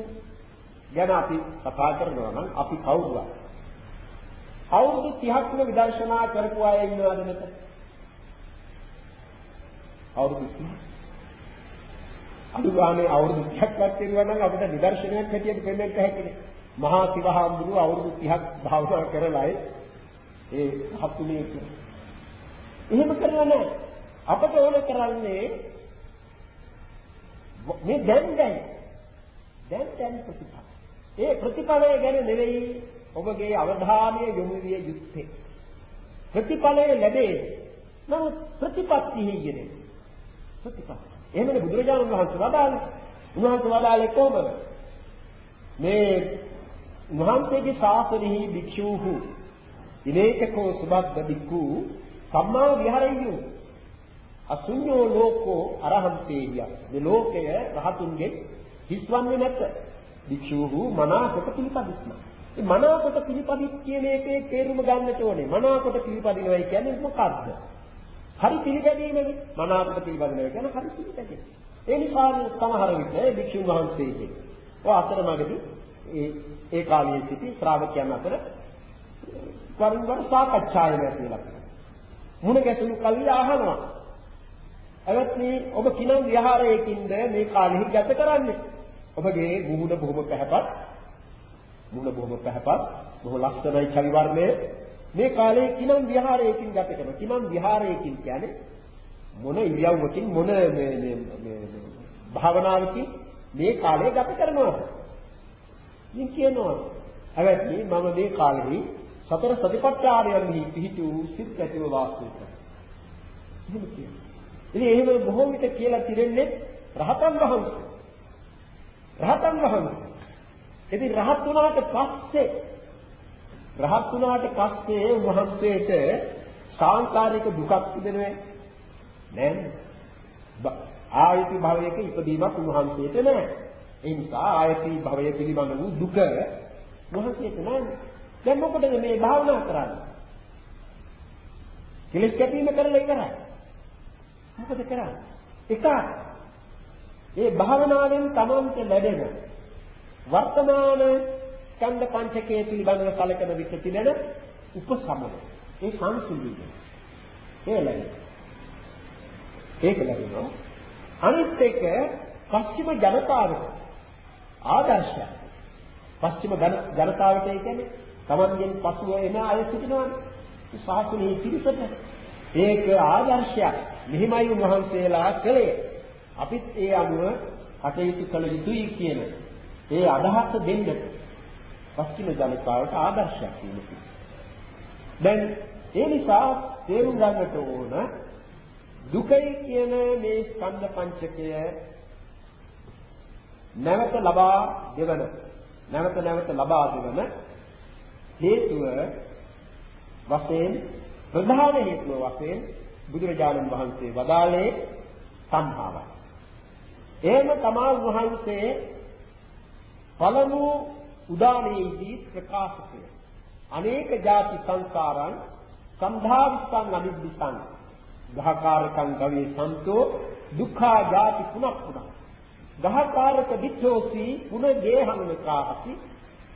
ගැන අපි කතා කරනවා නම් අපි කවුරුද? අවුරුදු 30ක්ම විදර්ශනා කරපු අය ඉන්නවද නැත? අවුරුදු 30 අනුගාමී අවුරුදු 30ක්වත් ඉරුවා නම් අපිට නිදර්ශනයක් හැටියට දෙන්නත් හැකියි. මහා සිවහාඳුරු අවුරුදු 30ක් භාවනා කරලායි ඒ හතුනේ කියලා. එහෙම කරලා නැහැ. අපට ඕන කරන්නේ මේ දැන් දැන් දැන් දැන් ප්‍රතිඵල. ඒ ප්‍රතිඵලය ගැන නෙවෙයි ඔබගේ අවධානය යොමු විය යුත්තේ. ප්‍රතිඵලය ලැබේ. නමුත් ප්‍රතිපත්තිය යෙදෙන. ප්‍රතිපල. එහෙමනේ බුදුරජාණන් වහන්සේ වදාළේ. උන්වහන්සේ වදාළේ කොහොමද? මේ මහන්සේගේ ශාසනයෙහි භික්ෂූහු ඉනේකකෝ සුබද්ද බික්ඛු සම්මා විහරෙය්‍යු. අසුඤ්ඤෝ ලෝකෝ අරහන්තේය. මේ ලෝකය රහතුන්ගේ හිස්වන්නේ නැත. භික්ෂූහු මනාකොට පිළිපදිස්ම. මේ මනාකොට පිළිපදිත් කියන එකේ තේරුම ගන්නට ඕනේ. මනාකොට පිළිපදිනවා කියන්නේ මොකක්ද හරි පිළිපැදීමනේ මනාකොට පිළිපදිනවා කියන්නේ හරි පිළිපැදීම ඒ නිසා සමහර විට භික්ෂුන් වහන්සේගේ ඔය අතරමඟදී ඒ ඒ කාලයේ සිටි ශ්‍රාවකයන් අතර වරින් වර සාකච්ඡාය නැතිලා. මුණ ගැසුණු කල්ලි අහනවා. අවත්නි ඔබ කිනම් විහාරයකින්ද මේ කාලෙහි ගත කරන්නේ? ඔබගේ මුහුණ බොහොම පැහැපත්. මුහුණ බොහොම පැහැපත්. බොහොම ලස්සනයි චවි වර්ණය. මේ කාලේ කිනම් විහාරයකින් ගත කරනවා. කිනම් විහාරයකින් කියන්නේ මොන ඉරියව්වකින් මොන මේ මේ මේ භාවනාවකින් මේ කාලය ගත කරනවා. ඉතින් කියනවා අවැත්නි මම මේ කාලෙහි සතර සතිපට්ඨානයෙහි පිහිටු සිත් ඇතිව වාසය කරනවා. එහෙම කියනවා. ඉතින් එහෙම බොහෝ විට කියලා තිරෙන්නේ රහතන් වහන්සේ. රහතන් වහන්සේ. ඉතින් රහත් වුණාට පස්සේ රහත් වුණාට පස්සේ උන්වහන්සේට සාංකාරික දුකක් තිබෙන්නේ නැහැ. ආයති භවයක ඉපදීමක් උන්වහන්සේට නැහැ. ඒ නිසා ආයති භවය පිළිබඳ වූ දුක උන්වහන්සේට නැහැ. දැන් මොකටද මේ භාවනා කරන්නේ? කෙලෙස් කැපීම කරලා ඉවරයි. මොකද කරන්නේ? එක ඒ භාවනාවෙන් තමන්ට ලැබෙන වර්තමාන ස්කන්ධ පංචකයේ පිළිබඳව කලකන විට තිබෙන උපසමන ඒ සංසිඳීම ඒ ලැබෙනවා ඒක ලැබෙනවා අනිත් එක පස්චිම ජනතාවට ආදර්ශයක් පස්චිම ජනතාවට ඒ කියන්නේ තමන්ගෙන් පසුව එන අය සිටිනවානේ සාසනයේ පිරිසට. ඒක ආදර්ශයක්. මෙහිමයි උන්වහන්සේලා කළේ. අපිත් ඒ අනුව කටයුතු කළ යුතුයි කියන ඒ අදහස දෙන්නට පස්චිම ජනතාවට ආදර්ශයක් වෙනවා. දැන් ඒ නිසා තේරුම් ගන්නට ඕන දුකයි කියන මේ ස්කන්ධ පංචකය නැවත ලබා දෙවන නැවත නැවත ලබා දෙවන හේතුව වශයෙන් ප්‍රධාන හේතුව වශයෙන් බුදුරජාණන් වහන්සේ වදාළේ සංහාවයි. එහෙම තමා වහන්සේ පළමු උදානයේදී ප්‍රකාශ කළේ. අනේක ಜಾති සංසාරං සම්භාවිතං අනිද්දිතං ගහකාරකං ගවේ සන්තෝ දුක්ඛා ಜಾති පුනක් පුනක් ගහකාරක දිත්තෝසි පුන ගේහංකාති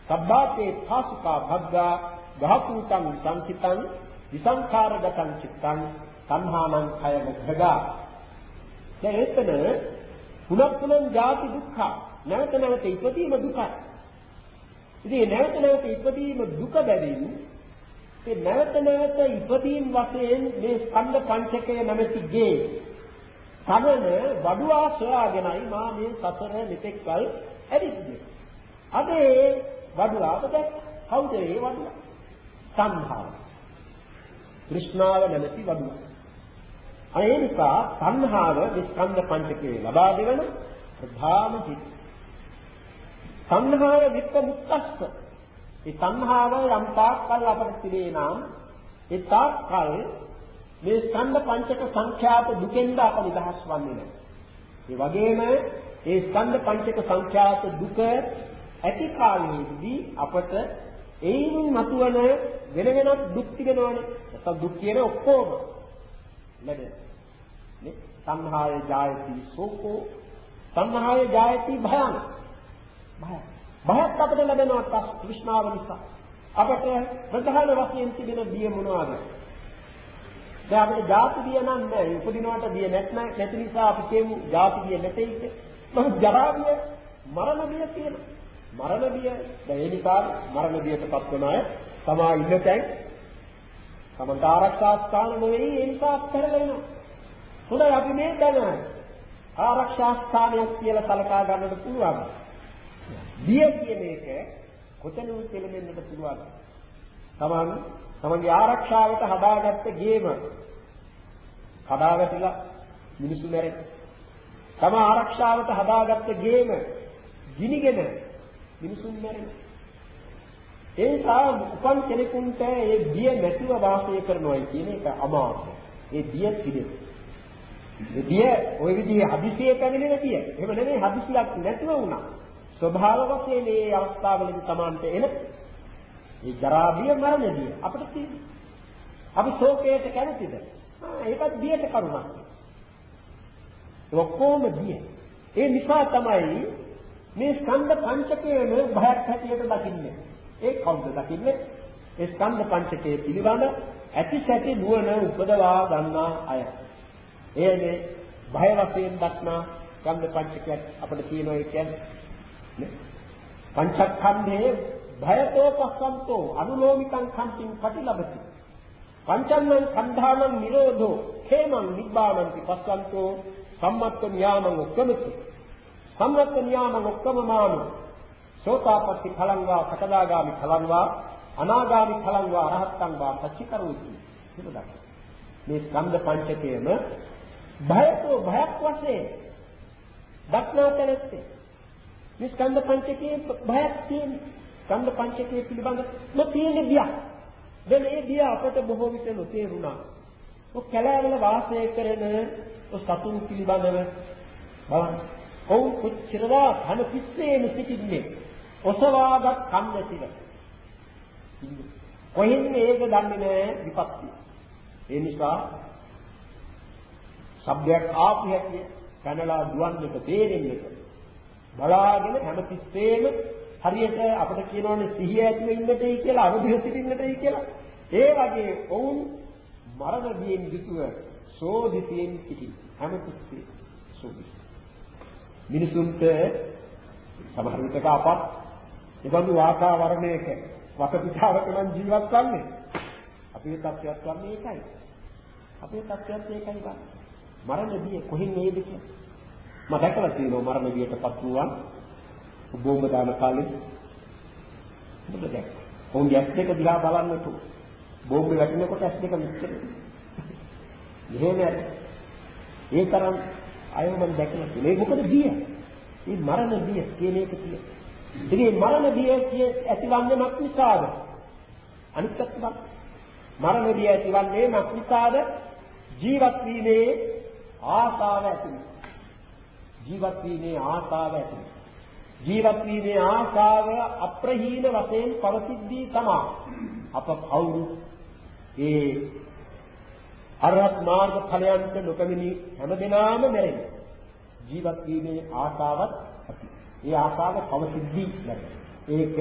සබ්බාතේ පාසුකා භග්ගා ගහකූතං සංකිතං විසංඛාරගතං චිත්තං සංහානං කය මුඛගා දැන් එතන පුනක් පුනං ಜಾති දුක්ඛ. නැවත නැවත ඉපදීම දුකයි. ඉතින් නැවත නැවත ඉපදීම දුක බැවින් ඒ නැවත නැවත ඉපදීම් වශයෙන් මේ ස්කන්ධ පංචකය නැමැති ගේ තමන වඩුවා සොයාගෙනයි මා මේ සතර මෙතෙක්කල් ඇවිද්දේ. අද ඒ වඩුවාව දැක්ක. කවුද ඒ වඩුවා? සංහාව. કૃષ્ණාව නැමැති වඩුවා. අනේ නිසා සංහාව ස්කන්ධ පංචකයේ ලබා දෙවන ප්‍රධාන හිත් සංහාව විත්ත මුක්තස්ස. ඒ සංහාව යම් තාක්කල් අපට තිබේ නම් ඒ තාක්කල් මේ ස්කන්ධ පංචක සංඛ්‍යාත දුකෙන්ද අප නිදහස් වන්නේ නැහැ. ඒ වගේම ඒ ස්කන්ධ පංචක සංඛ්‍යාත දුක ඇති කාලයේදී අපට එයින් මතුවන වෙන වෙනත් දුක් තිබෙනවානේ. නැත්නම් දුක් කියන ඔක්කොම ලැබෙන. නේ? සංහාය ජායති සෝකෝ සංහාය ජායති භයං බය. බයක් අපිට ලැබෙනවා තෘෂ්ණාව නිසා. අපට ප්‍රධාන වශයෙන් තිබෙන බිය මොනවාද? දැන් අපිට ජාති බිය නම් නැහැ. උපදිනවට බිය නැත්නම් නැති නිසා අපි කියමු ජාති බිය නැtei කියලා. නමුත් ජරා බිය, මරණ බිය තියෙනවා. මරණ බිය දැන් ඒ නිසා මරණ බියටපත් වෙන අය තමා ඉන්න තැන් තමන්ට ආරක්ෂා ස්ථාන නෙවෙයි ඒ නිසා අත්හැරලා එනවා. හොඳයි අපි මේ දැන ආරක්ෂා ස්ථානයක් කියලා සලකා ගන්නට පුළුවන්. බිය කියන එක කොතනින් කෙලෙන්නට පුළුවන්. තමන් තමන්ගේ ආරක්ෂාවට හදාගත්ත ගේම කඩාවැටිලා මිනිසු මැරෙන. තම ආරක්ෂාවට හදාගත්ත ගේම ගිනිගෙන මිනිසුන් මැරෙන. ඒ නිසා උපන් කෙනෙකුට ඒ බිය නැතිව වාසය කරනවා කියන එක අමාරුයි. ඒ බිය පිළිදෙන. ඒ බිය ওই විදිහේ හදිසියෙ පැමිණෙන බිය. එහෙම නෙමෙයි හදිසියක් නැතුව වුණා. ස්වභාව වශයෙන් මේ අවස්ථාවලදී Tamante එන මේ ජරා බිය මරණ බිය අපිට තියෙනවා. අපි ශෝකයට කැමතිද? ආ ඒකත් බියට කරුණක්. ඔක්කොම බිය. ඒ නිසා තමයි මේ ස්කන්ධ පංචකයේම භයක් හැටියට දකින්නේ. ඒ කවුද දකින්නේ? ඒ ස්කන්ධ පංචකයේ පිළිබඳ ඇති සැටි නුවණ උපදවා ගන්නා අය. එයනේ භය වශයෙන් දක්නා ස්කන්ධ පංචකයක් අපිට තියෙනවා කියන්නේ. පංචස්කන්ධයේ භයතෝ පස්සන්තෝ අනුලෝමිකං කම්පින් පටිලබති. පංචන්නං කන්ධානං නිරෝධෝ හේමං නිබ්බානන්ති පස්සන්තෝ සම්මත්ත නියාමං උක්කමති. සම්මත්ත නියාමං උක්කමමාන සෝතාපට්ටි ඵලංවා සකදාගාමි ඵලංවා අනාගාමි ඵලංවා අරහත්තං වා පච්චිකරෝති. කියලා දක්වනවා. මේ ස්කන්ධ පංචකයේම භයතෝ භයක් වශයෙන් දක්නා තැනැත්තේ. මේ ස්කන්ධ පංචකයේ භයක් තියෙන ස්කන්ධ පංචකයේ පිළිබඳ නොතියෙන බියක්. දැන් ඒ බිය අපට බොහෝ විට නොතේරුණා. ඔය කැලෑවල වාසය කරන ඔය සතුන් පිළිබඳව බලන්න. ඔවුන් කොච්චරවා ධන පිස්සේම සිටින්නේ ඔසවාගත් කම් නැතිව කොහෙන් මේක දන්නේ නැහැ විපත්තිය ඒ නිසා සබ්දයක් ආපු හැටි පැනලා දුවන්නට තේරෙන්නට බලාගෙන හැමතිස්සෙම හරියට අපිට කියනෝනේ සිහිය ඇතිව ඉන්නටයි කියලා අවදිව සිටින්නටයි කියලා. ඒ වගේ ඔවුන් මරණ බියෙන් යුතුව සෝදිතියෙන් සිටින් හැමතිස්සේ සෝදි මිනිසුන්ට සමහර විටක අපත් එබඳු වාතාවරණයක වටපිටාවක නම් ජීවත් වන්නේ අපේ තත්ත්වයක් වන්නේ ඒකයි අපේ තත්ත්වයක් ඒකයි ගන්න මරණ බිය කොහෙන් එයිද කියලා. මම දැකලා තියෙනවා මරණ බියටපත් වුණා බෝම්බ දාන කාලේ. මොකද දැක්ක. ඔවුන්ගේ ඇස් දෙක දිහා බලන්නට බෝම්බ වැටෙනකොට ඇස් දෙක මිච්චර. එහෙම ඒ තරම් අයව මම දැකලා තියෙනවා. ඒ මොකද බිය? මේ මරණ බිය කියන එක තියෙන. ඉතින් මරණ බිය කිය ඇතිවන්නේ මක් නිසාද? අනිත් පැත්තට මරණ බිය ඇතිවන්නේ මක් නිසාද? ජීවත් වීමේ ආසාව ඇති ජීවත් වීමේ ආසාව ඇති ජීවත් වීමේ ආසාව අප්‍රහීන වශයෙන් පවතිද්දී තමයි අප කවුරු ඒ අරහත් මාර්ග ඵලයන්ට නොකමිනි හැමදෙනාම මැරෙන්නේ ජීවත් වීමේ ආසාවත් ඇති. ඒ ආසාව පවතිද්දී නැත ඒක